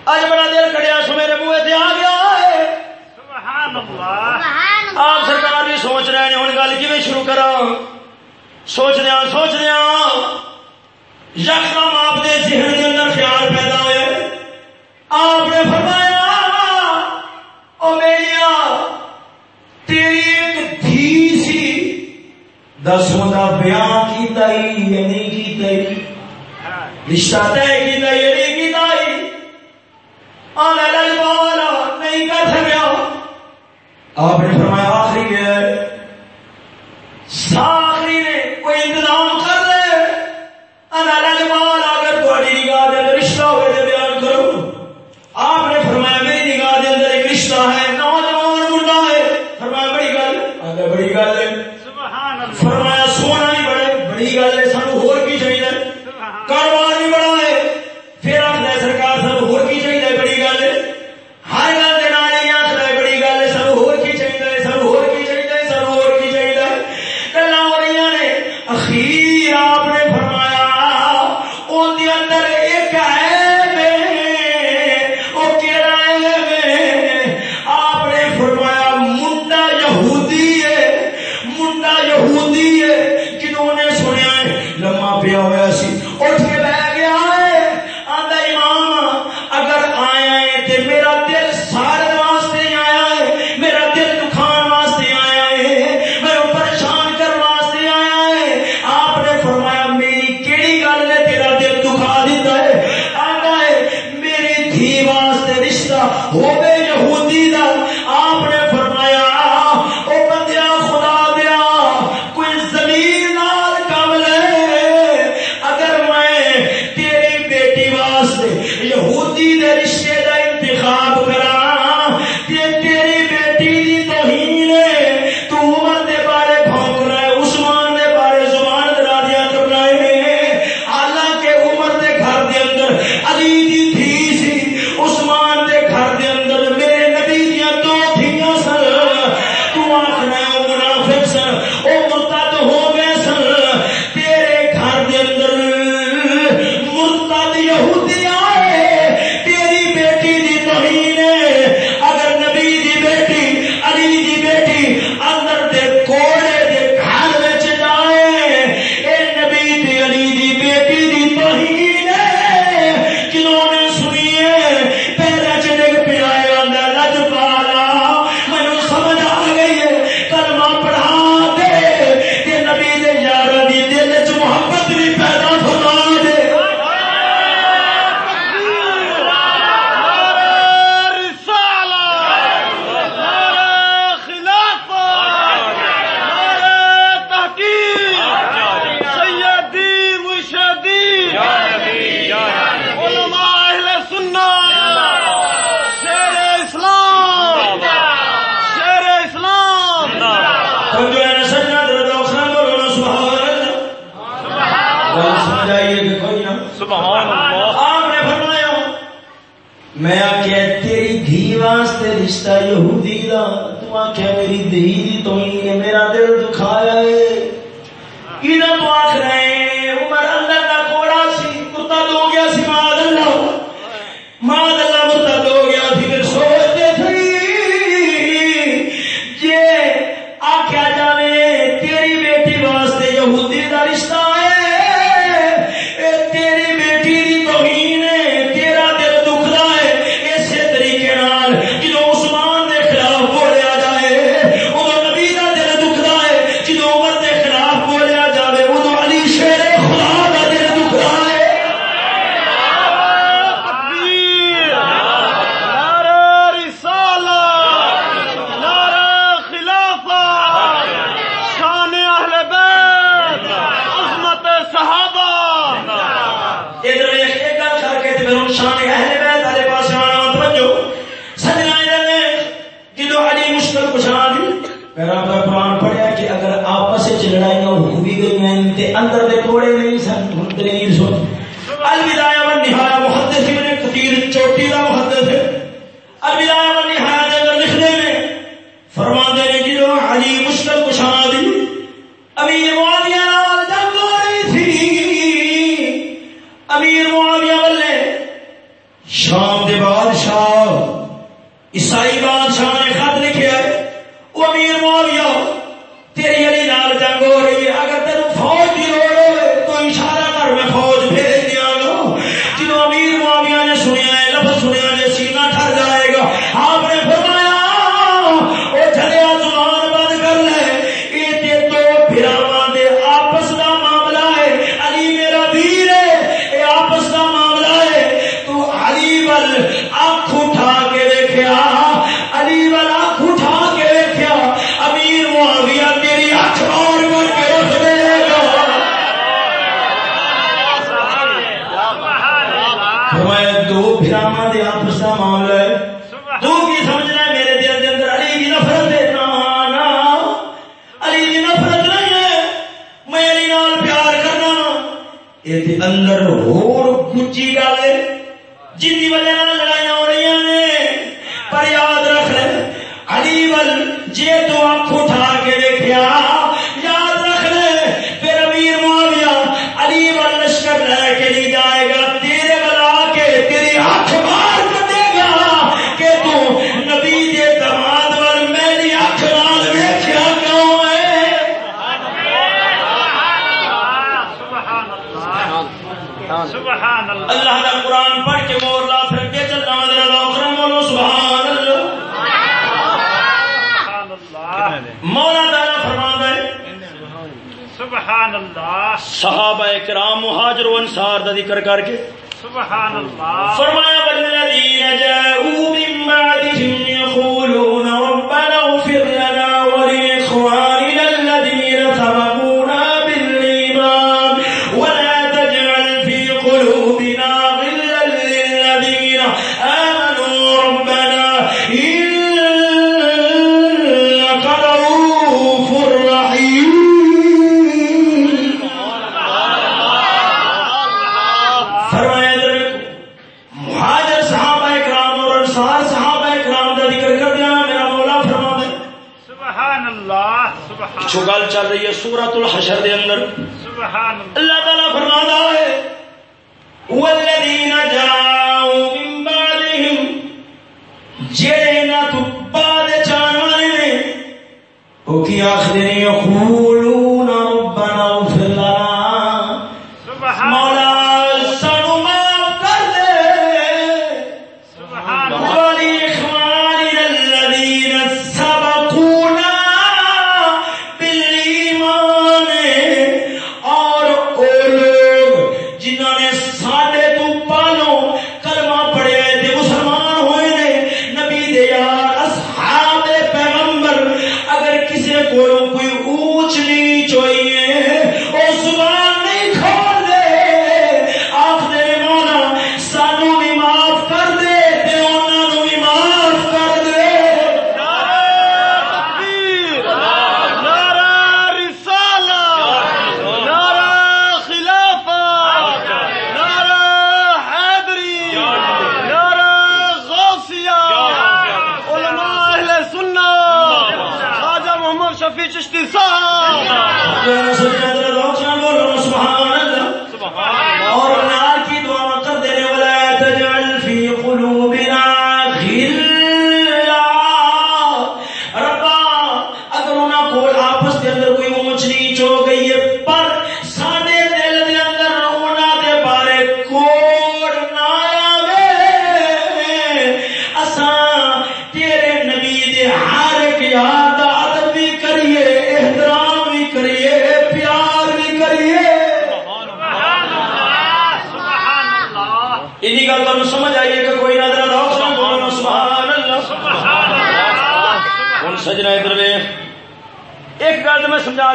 اج بڑا دل کڑیا سو میرے بوئے سے آ گیا ہے۔ آپ سرکار بھی سوچ رہے ہیں ہوں گل کی شروع کرا سوچ دیا سوچ دیا یکدم آپ کے ذہن کے اندر خیال پیدا ہوئے آپ نے فرمایا او میریا تیری ایک دھی سی دسوں کا بیاہ کیتا ہی یا نہیں کیتا ہی رشتہ طے کیتا یا نہیں کیتا ہی آنے لگ والا، نہیں کر سکیا۔ آپ نے فرمایا آخری گیا پچھو گل چل رہی ہے سورت الحشر دے اندر اللہ تعالیٰ فرماتا ہے والذین جاؤ من بعدہم جینا تو بعد جانوانے نے او کی آخر نے یقولون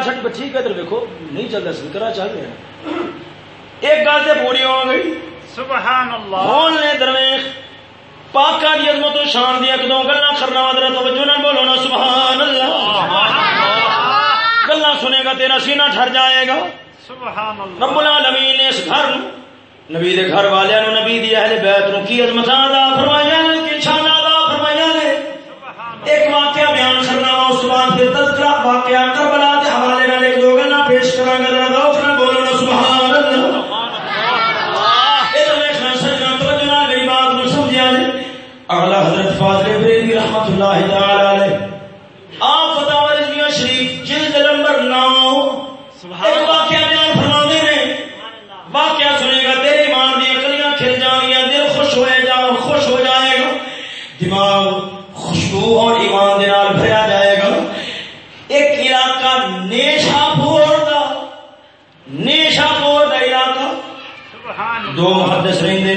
چھٹ ٹھیک ہے ادھر دیکھو نہیں چل رہا سکرا چل رہے ہیں ایک گل سے پوری ہو گئی۔ سبحان اللہ بول نے درمیش پاکا دی عظمت و شان دی ایک دو گلاں کرنا ادھر توجہ نہ بولو نا سبحان اللہ گلاں سنے گا تیرا سینہ ٹھر جائے گا۔ سبحان اللہ رب العالمین نے اس گھر نبی دے گھر والے نے نبی دی اہل بیت نو کی عظمت عطا فرمایا ہے کہ شان عطا فرمایا ہے؟ ایک واقعہ بیان کرنا اس بعد پھر تذکرہ واقعہ کر رحمت اللہ تعالی آپ شریف جلد نمبر واقعہ بیان فرماتے ہیں. واقعہ سنے گا تیرے ایمان دی کلیاں کھل جائیں گیا دل خوش ہو جا خوش ہو جائے گا. دماغ خوشبو اور ایمان دے نال بھرا جائے گا. ایک علاقہ نیشا پور دا. نیشا پور دا علاقہ. دو محدث رہندے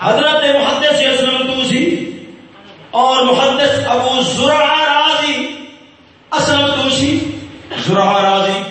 حضرت محدث اسلم توسی اور محدث ابو زرع راضی اصل دوشی زرع راضی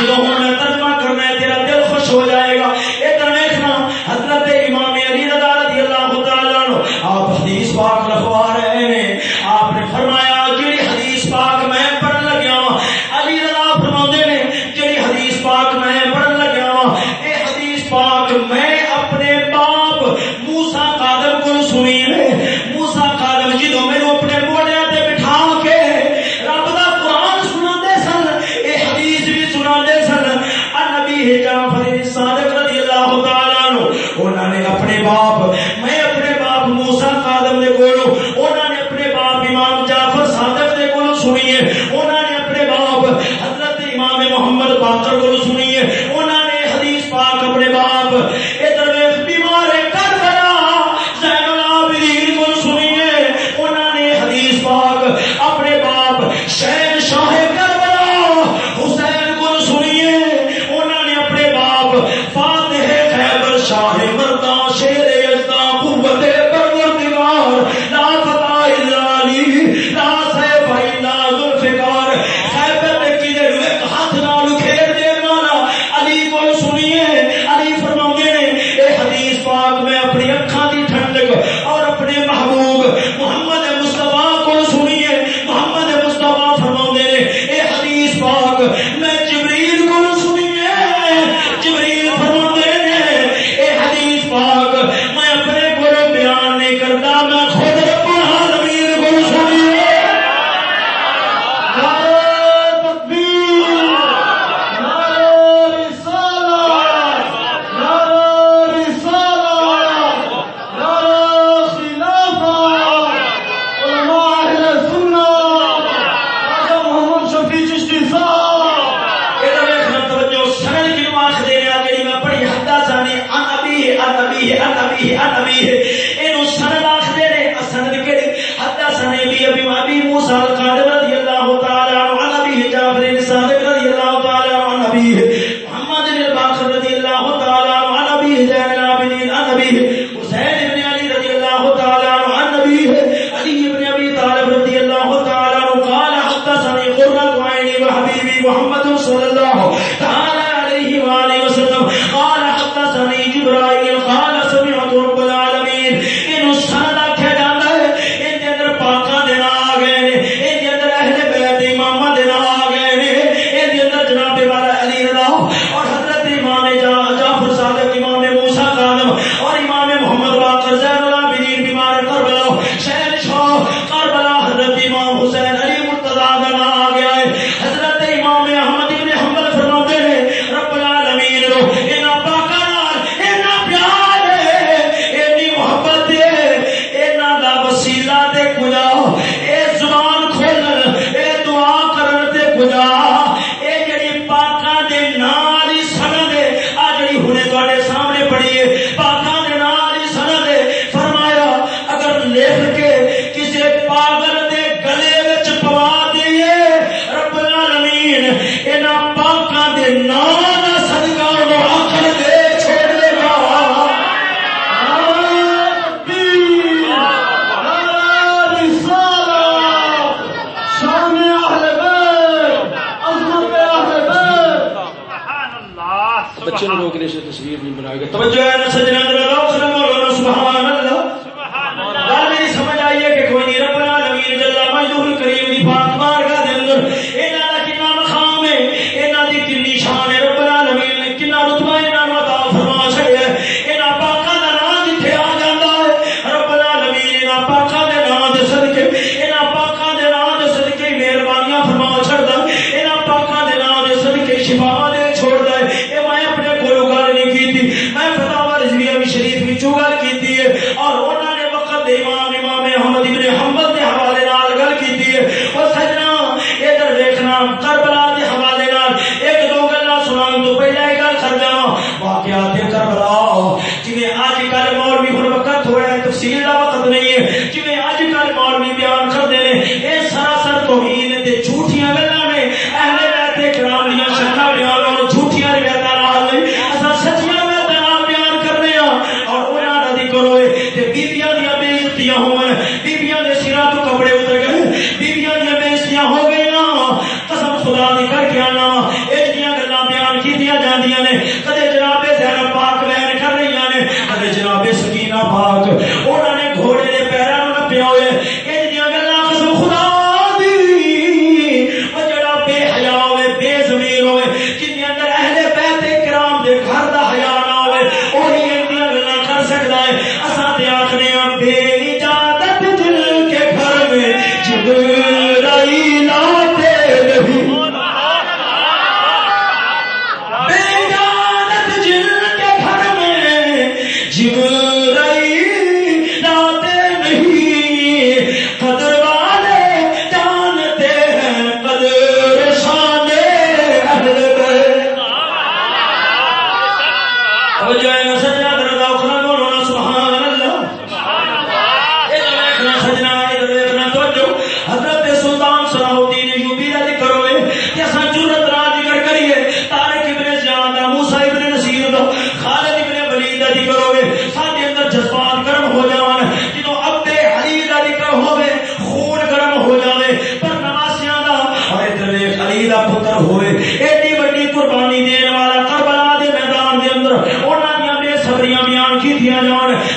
لوگوں میں ترجمہ کرنا ہے تیرا دل خوش ہو جائے۔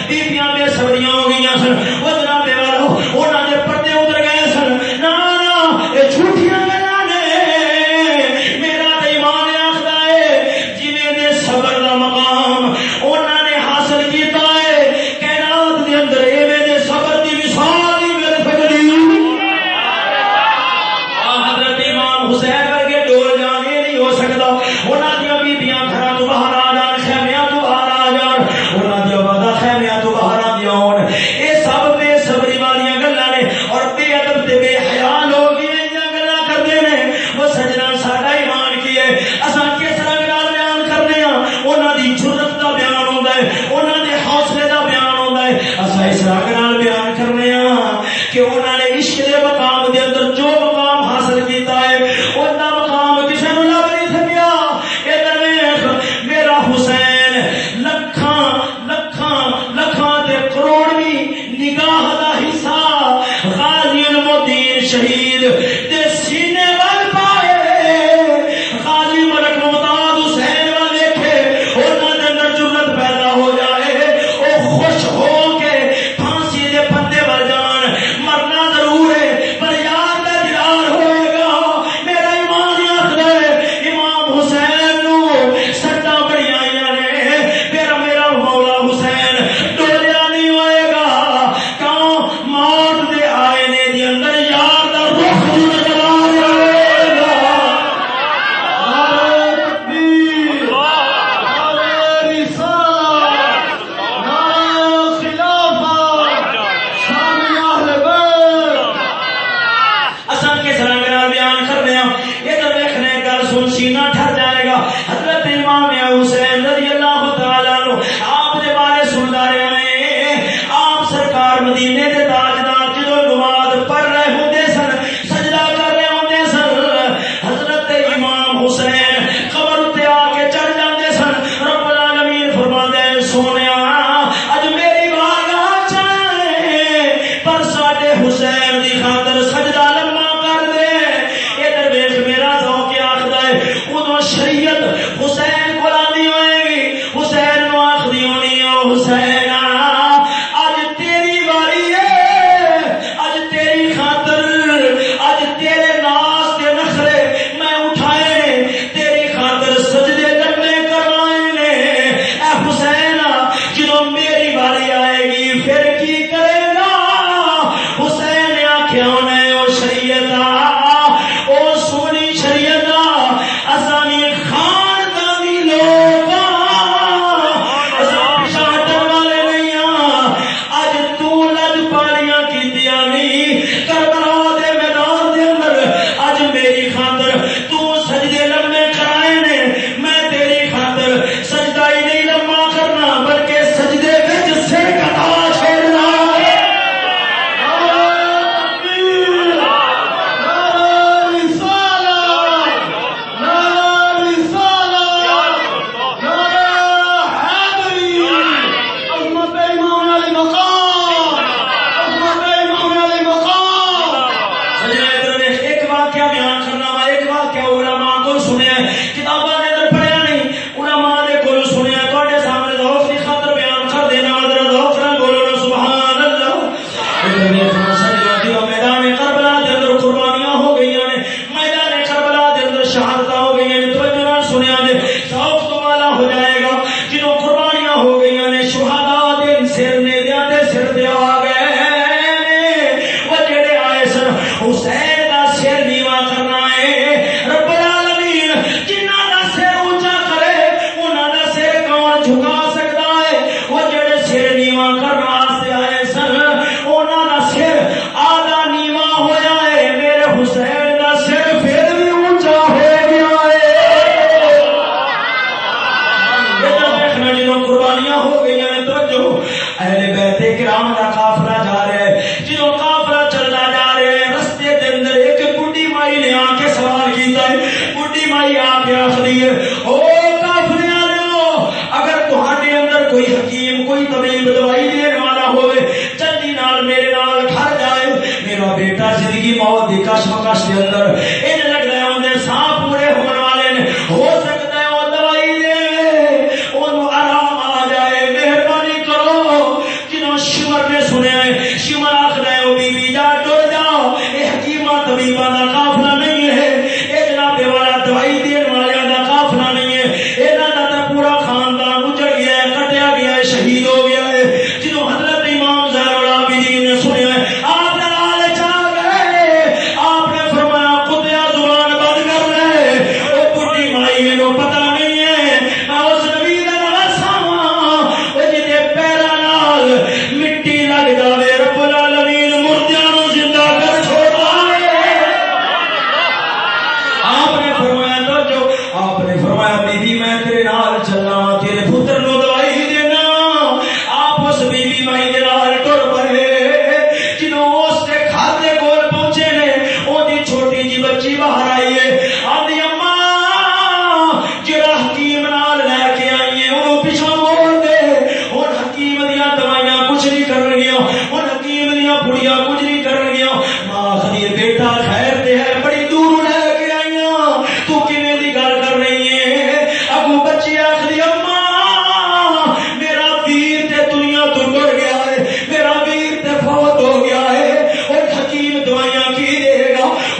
کیتیاں بیبیاں بے ہو گئی سن وہ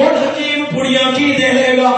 دے حکیم پڑیاں کی دے لے گا؟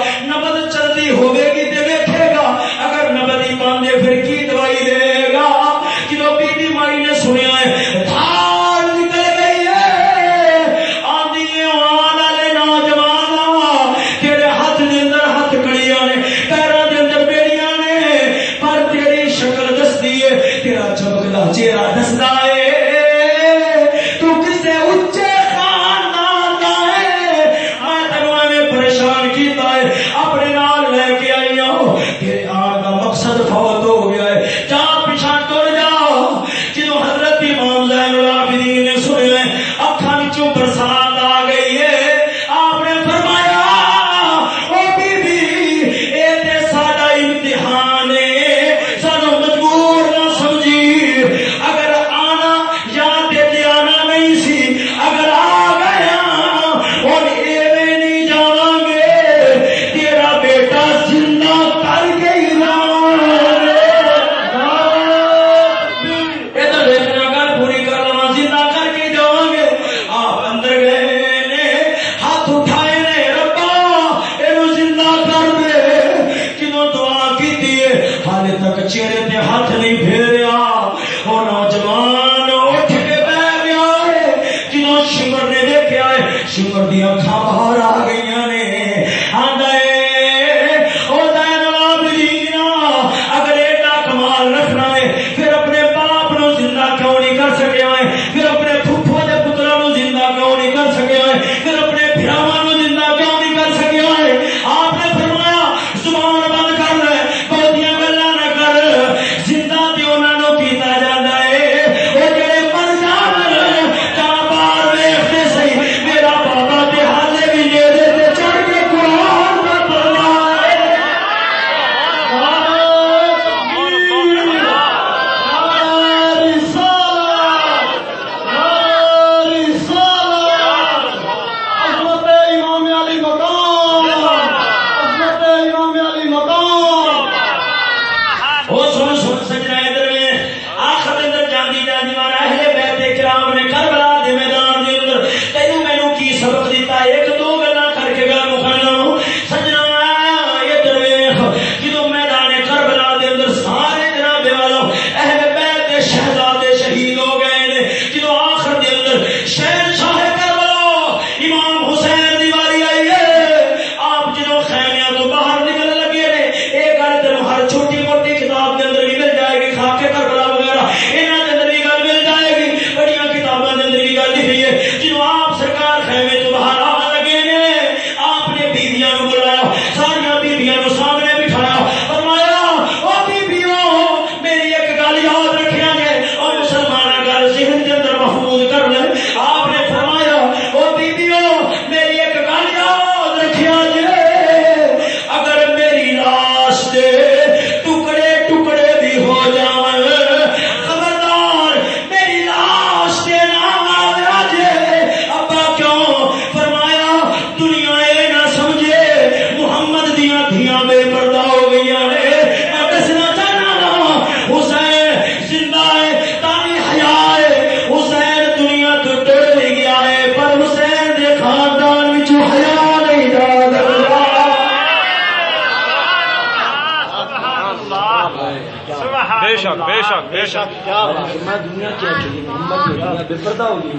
محمد کی دنیا بے پردہ ہو گئی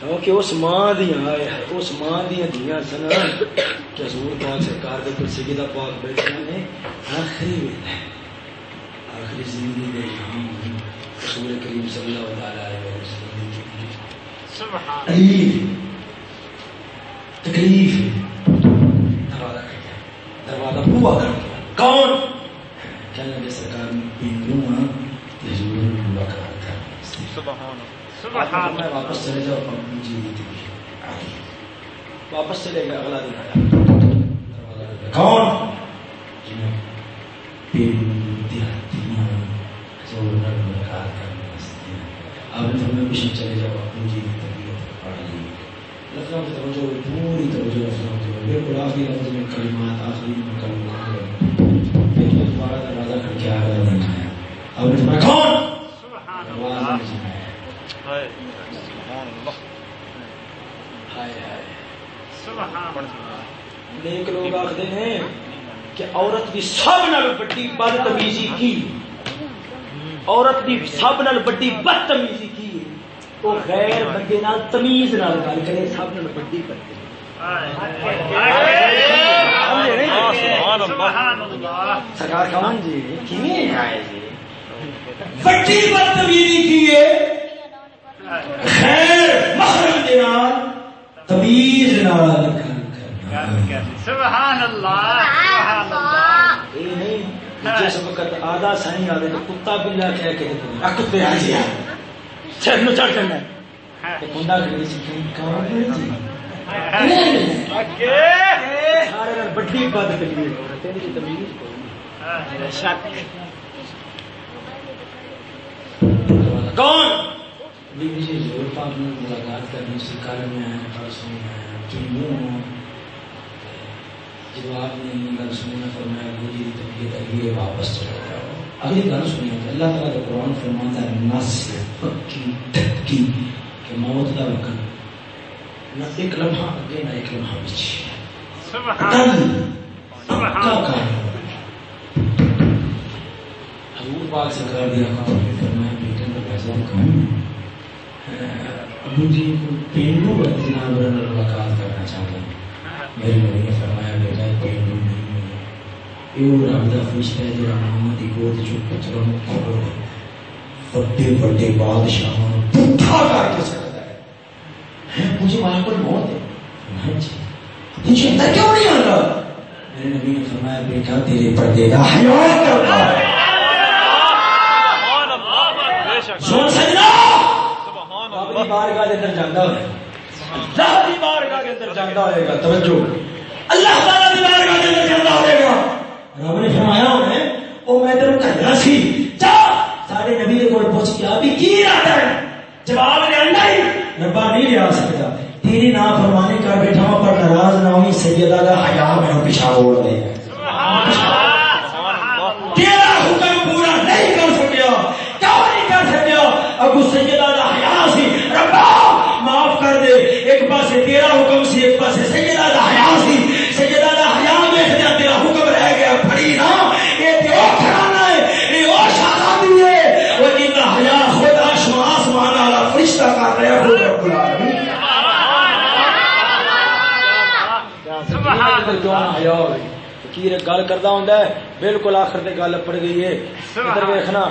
کیونکہ اس ماں دیا اس ماں دیا دیا سن کہ حضور پاک سرکار کل سیدہ پاک بیٹھے نے آخری ویلے آخری زندگی دے رسول کریم صلی اللہ علیہ وسلم تکلیف تکلیف دروازہ کھڑ گیا دروازہ بوا کر دیا کون کہنے لگے سرکار میں پینڈوں ہاں حضور ملاقات کر سبحان سبحان سبحان واپس چلے جاؤ اپنی جیوی تھی واپس چلے گا اگلا نال بڑی بدتمیزی کی وہ غیر بندے نال تمیز نال گل کرے، سب نال بڑی بدتمیزی۔ سرکار خان جی کیویں آئے جی؟ بڑی بدتمیزی کی ہے۔ خیر محرم نال تمیز نال گل کرنا۔ سبحان اللہ سبحان اللہ۔ جس وقت آدھا سائیں آدھے تو کتا بلا کہہ کے آ کتے آ جی۔ سر نو چڑھ کرنا ہے کنڈا کھڑی سی کون کھڑی سی اگے سارے نال بڑی بد تمیز عورت ہے تمیز کوئی نہیں۔ شک۔ کون؟ بی بی جی زور پاک نے ملاقات کرنی سی کل میں آیا پرسوں میں آیا کنوں ہوں جواب نہیں گل سننا فرمایا مجھے طبیعت اگلی واپس چلا جاؤ اگلی گل سنی اللہ تعالیٰ کا قرآن فرماتا ہے نس پکی ٹھکی کہ موت دا وقت نہ ایک لمحہ اگے نہ ایک لمحہ پیچھے حضور پاک دیا کام نے فرمایا بیٹے کا ابو جی کو پینڈو کا کرنا چاہتا ہوں میرے نبی نے فرمایا ہے یہ وہ رب کا فرشتہ ہے جو محمد کی گود چپ کے چلو کھولو بڑے بڑے بادشاہوں پٹھا کر کے سکتا ہے ہیں مجھے وہاں پر موت ہے فرمایا جی تجھے اندر کیوں نہیں آتا میرے نبی نے فرمایا بیٹا تیرے پردے کا حیا کرتا ہے سبحان اللہ بے شک سن سجنا سبحان اپنی اللہ بارگاہ کے اندر جانا ہوئے اللہ کی بارگاہ کے اندر جانا ہوئے گا توجہ اللہ تعالیٰ کی بارگاہ کے اندر جانا ہوئے گا رب نے فرمایا انہیں او میں تیرے کہنا سی جا! سارے نبی کول پوچھ کے ابھی کی ارادہ ہے؟ جواب نے انڈا ہی۔ ربا نہیں لیا سکتا۔ تیری نا کر بیٹھا ہوں پر ناراض نہ ہوئی سیدہ حیا میں پیچھا اوڑ دے تیرا حکم پورا نہیں کر سکیا۔ کیوں نہیں کر سکیا؟ ابو سیدہ کا حیا سی۔ ربا معاف کر دے۔ ایک پاسے تیرا حکم سی ایک پاسے سیدہ کا حیا سی سیدہ کا حیا دیکھ دیا تیرا حکم رہ گیا پڑی نا یہ تو وہ کھڑانا ہے یہ وہ شادی ہے وہ جن کا حیا خود آسمان آسمان والا فرشتہ کر رہا ہے خود رب العالمین سبحان کیوں نہ حیا ہوئے فقیر گل کردا ہوندا ہے بالکل آخر تے گل پڑ گئی ہے۔ ادھر ویکھنا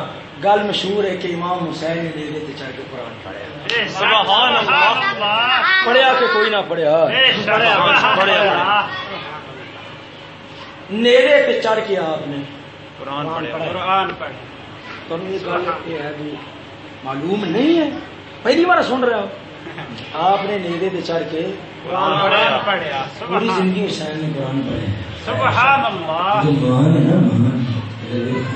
گل مشہور ہے کہ امام حسین نے نیلے تے چڑھ کے قرآن پڑھیا سبحان اللہ۔ پڑھیا کہ کوئی نہ پڑھیا۔ اللہ۔ نیلے تے چڑھ کے آپ نے قرآن پڑھے قرآن پڑھے تم یہ گل یہ ہے بھی معلوم نہیں ہے۔ پہلی بار سن رہے ہو۔ آپ نے نیلے تے چڑھ کے قرآن پوری زندگی حسین نے قرآن پڑھے سبحان اللہ. جو مان ہے نا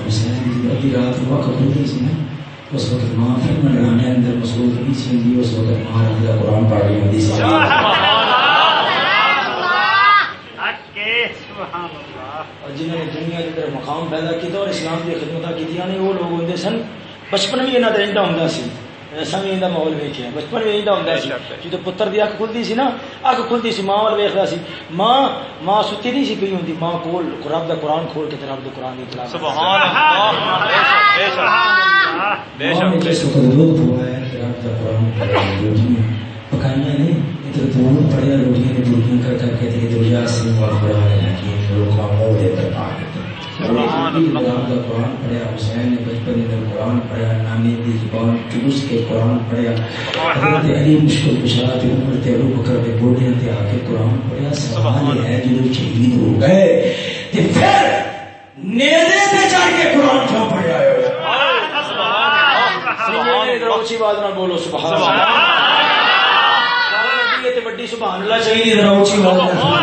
حسین ابھی رات ہوا سی نا۔ اس وقت ماں پھر میں اندر ہوندی اس وقت ماں قرآن پڑھ رہی ہوتی سی۔ سبحان اللہ. اکے سبحان اللہ. اور جنہوں نے دنیا کے اندر مقام پیدا کیا اور اسلام کی خدمت کی وہ لوگ ہوتے سن۔ بچپن بھی یہاں کا انڈا ہوں سی۔ سمیں دا ماحول ویکھیا بچپن میں ایندا ہوندا سی۔ جدوں پتر دی اکھ کھلدی سی نا اکھ کھلدی سی ماں ول ویکھدا سی۔ ماں ماں ستی نہیں سی پئی ہوندی۔ ماں کول رب دا قرآن کھول کے تے رب دا قرآن دی تلاوت۔ سبحان اللہ۔ بے شک بے ماں نے شک۔ جس وقت دودھ پوایا کہ رب کا قرآن پڑھا روٹیاں پکائیاں نہیں ادھر دودھ پڑیا روٹیاں نے کر کر کے تے دنیا سے وہ قرآن ہے کہ لوگ کا منہ دے کر پا دیتے رب کا قرآن پڑھیا حسین نے بچپن میں قرآن پڑھیا نامی دی زبان چوس کے قرآن پڑھیا حضرت علی مشکل کشا تے عمر تے ابو بکر دے گوڑیاں تے آ کے قرآن پڑھیا سوال ہے جو شہید ہو گئے تے پھر نیزے تے چڑھ کے قرآن کیوں پڑھیا ہے اچھی بات نہ بولو سبحان اللہ وڈی سبحان اللہ چاہیے اونچی بات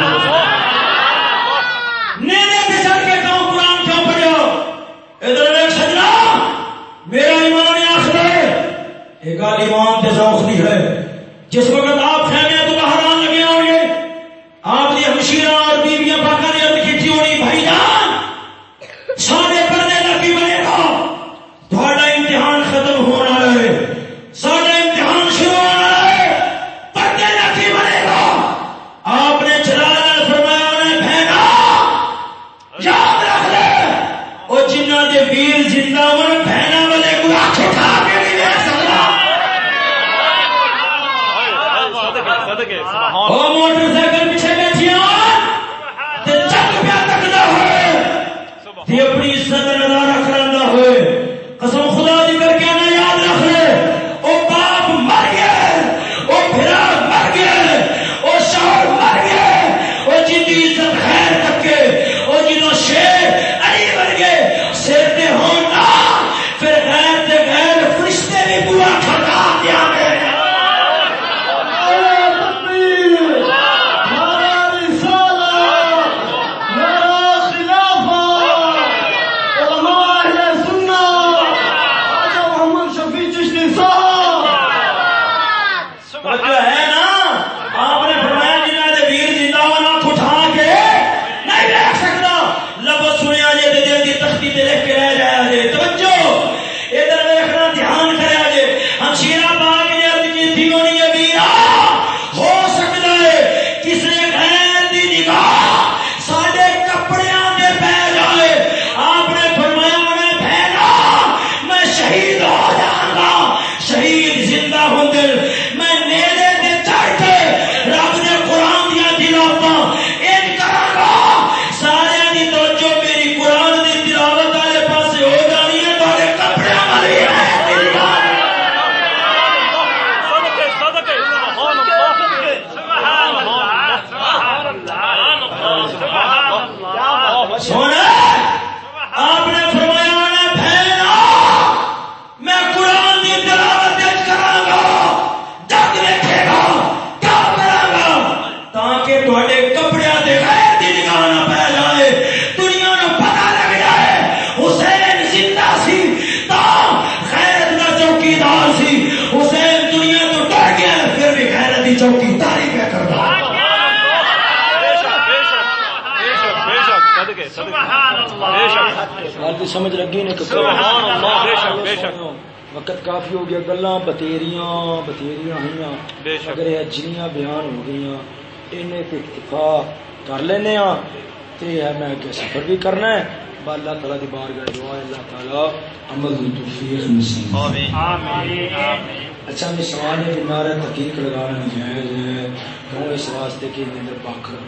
میں سوال ہے کہ نعرہ تحقیق لگانا جائز ہے کیوں اس واسطے کہ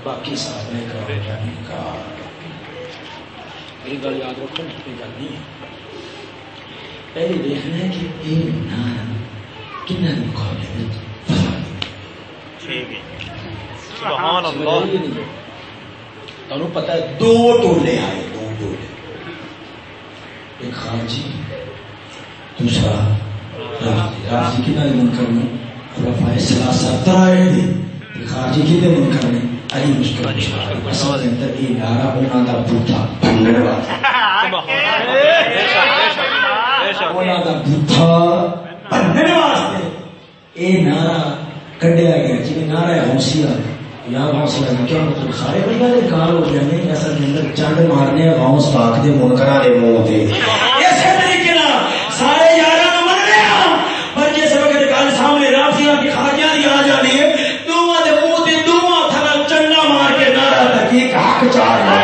باقی صاحب کا۔ انکار میری گل یاد رکھو یہ گل نہیں ہے۔ پہلے دیکھنا ہے کہ یہ نام کن مقابلے ہے۔ سبحان اللہ۔ تمہیں پتا ہے دو ٹولے آئے دو ٹولے۔ ایک خارجی دوسرا رافضی رافضی کنا منکر میں خلفائے ثلاثہ ترائے دے ایک خارجی کنے منکر میں علی مشکل اصل اندر یہ نعرہ انہاں دا بوٹا بھنگڑ واسطے بے انہاں دا بوٹا بھنگڑ واسطے اے نعرہ کڈیا گیا جی نعرہ حوصلہ یا حوصلہ کیا مطلب سارے بندے کار ہو جانے اصل اندر چنڈ مارنے غوث پاک دے منکراں دے منہ تے چار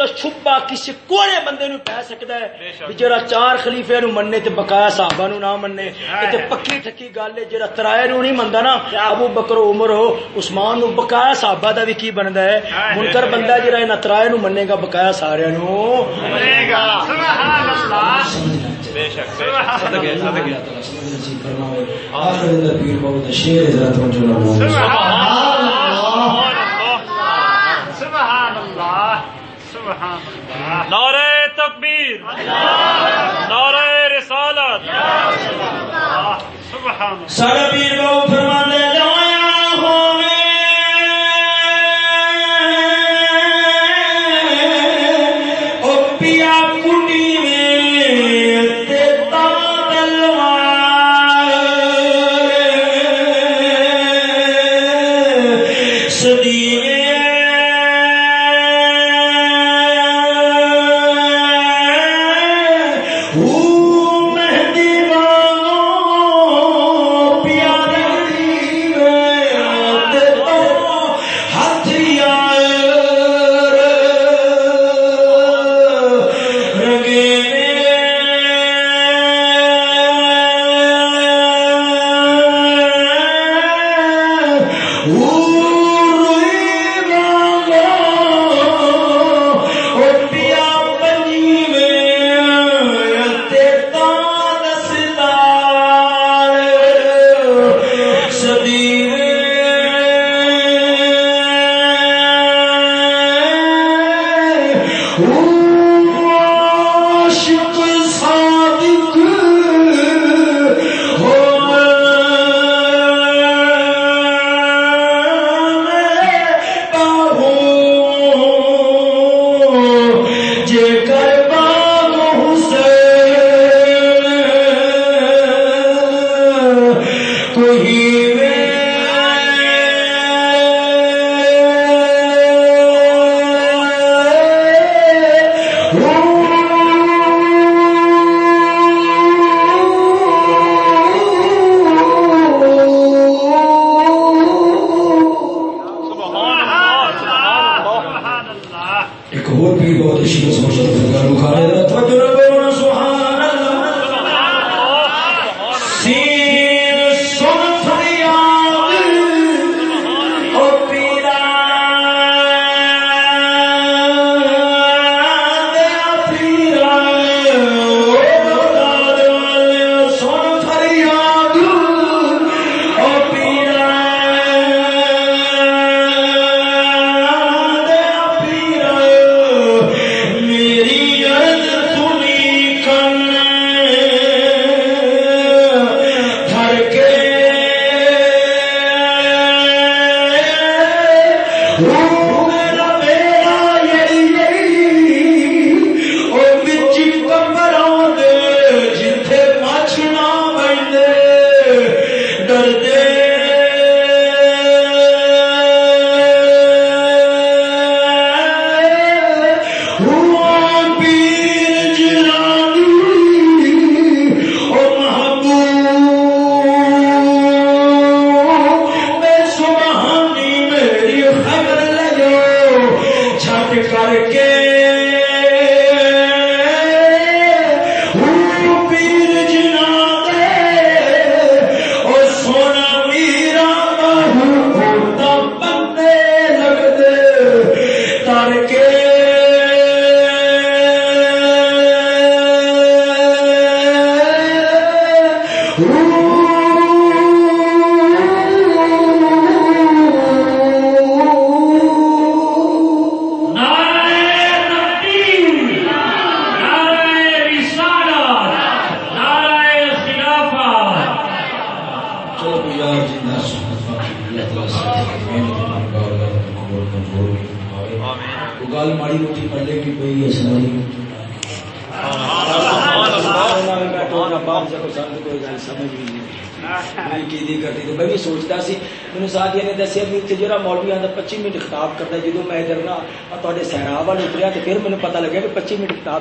تو چھپا کسی کوڑے بندے نو پہ سکتا ہے کہ چار خلیفے نو مننے تے بقایا صحابہ نو نہ مننے۔ جی۔ تے پکی ٹھکی گل ہے جڑا ترائے نو نہیں مندا نا جی۔ ابو بکر عمر ہو عثمان نو بقایا صحابہ دا وی کی بندا ہے؟ جی۔ منکر بندہ جڑا انہاں ترائے نو مننے گا بقایا سارے نو منے گا۔ سبحان اللہ۔ بے شک صدق اللہ۔ صدق اللہ آخر اللہ پیر اللہ شیر اللہ سبحان اللہ۔ نعرہ تکبیر۔ نعرہ رسالت۔ سبحان سارا پیر فرمان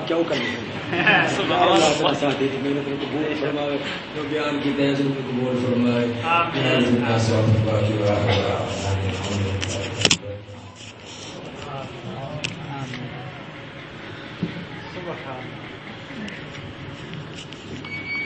کیوں کر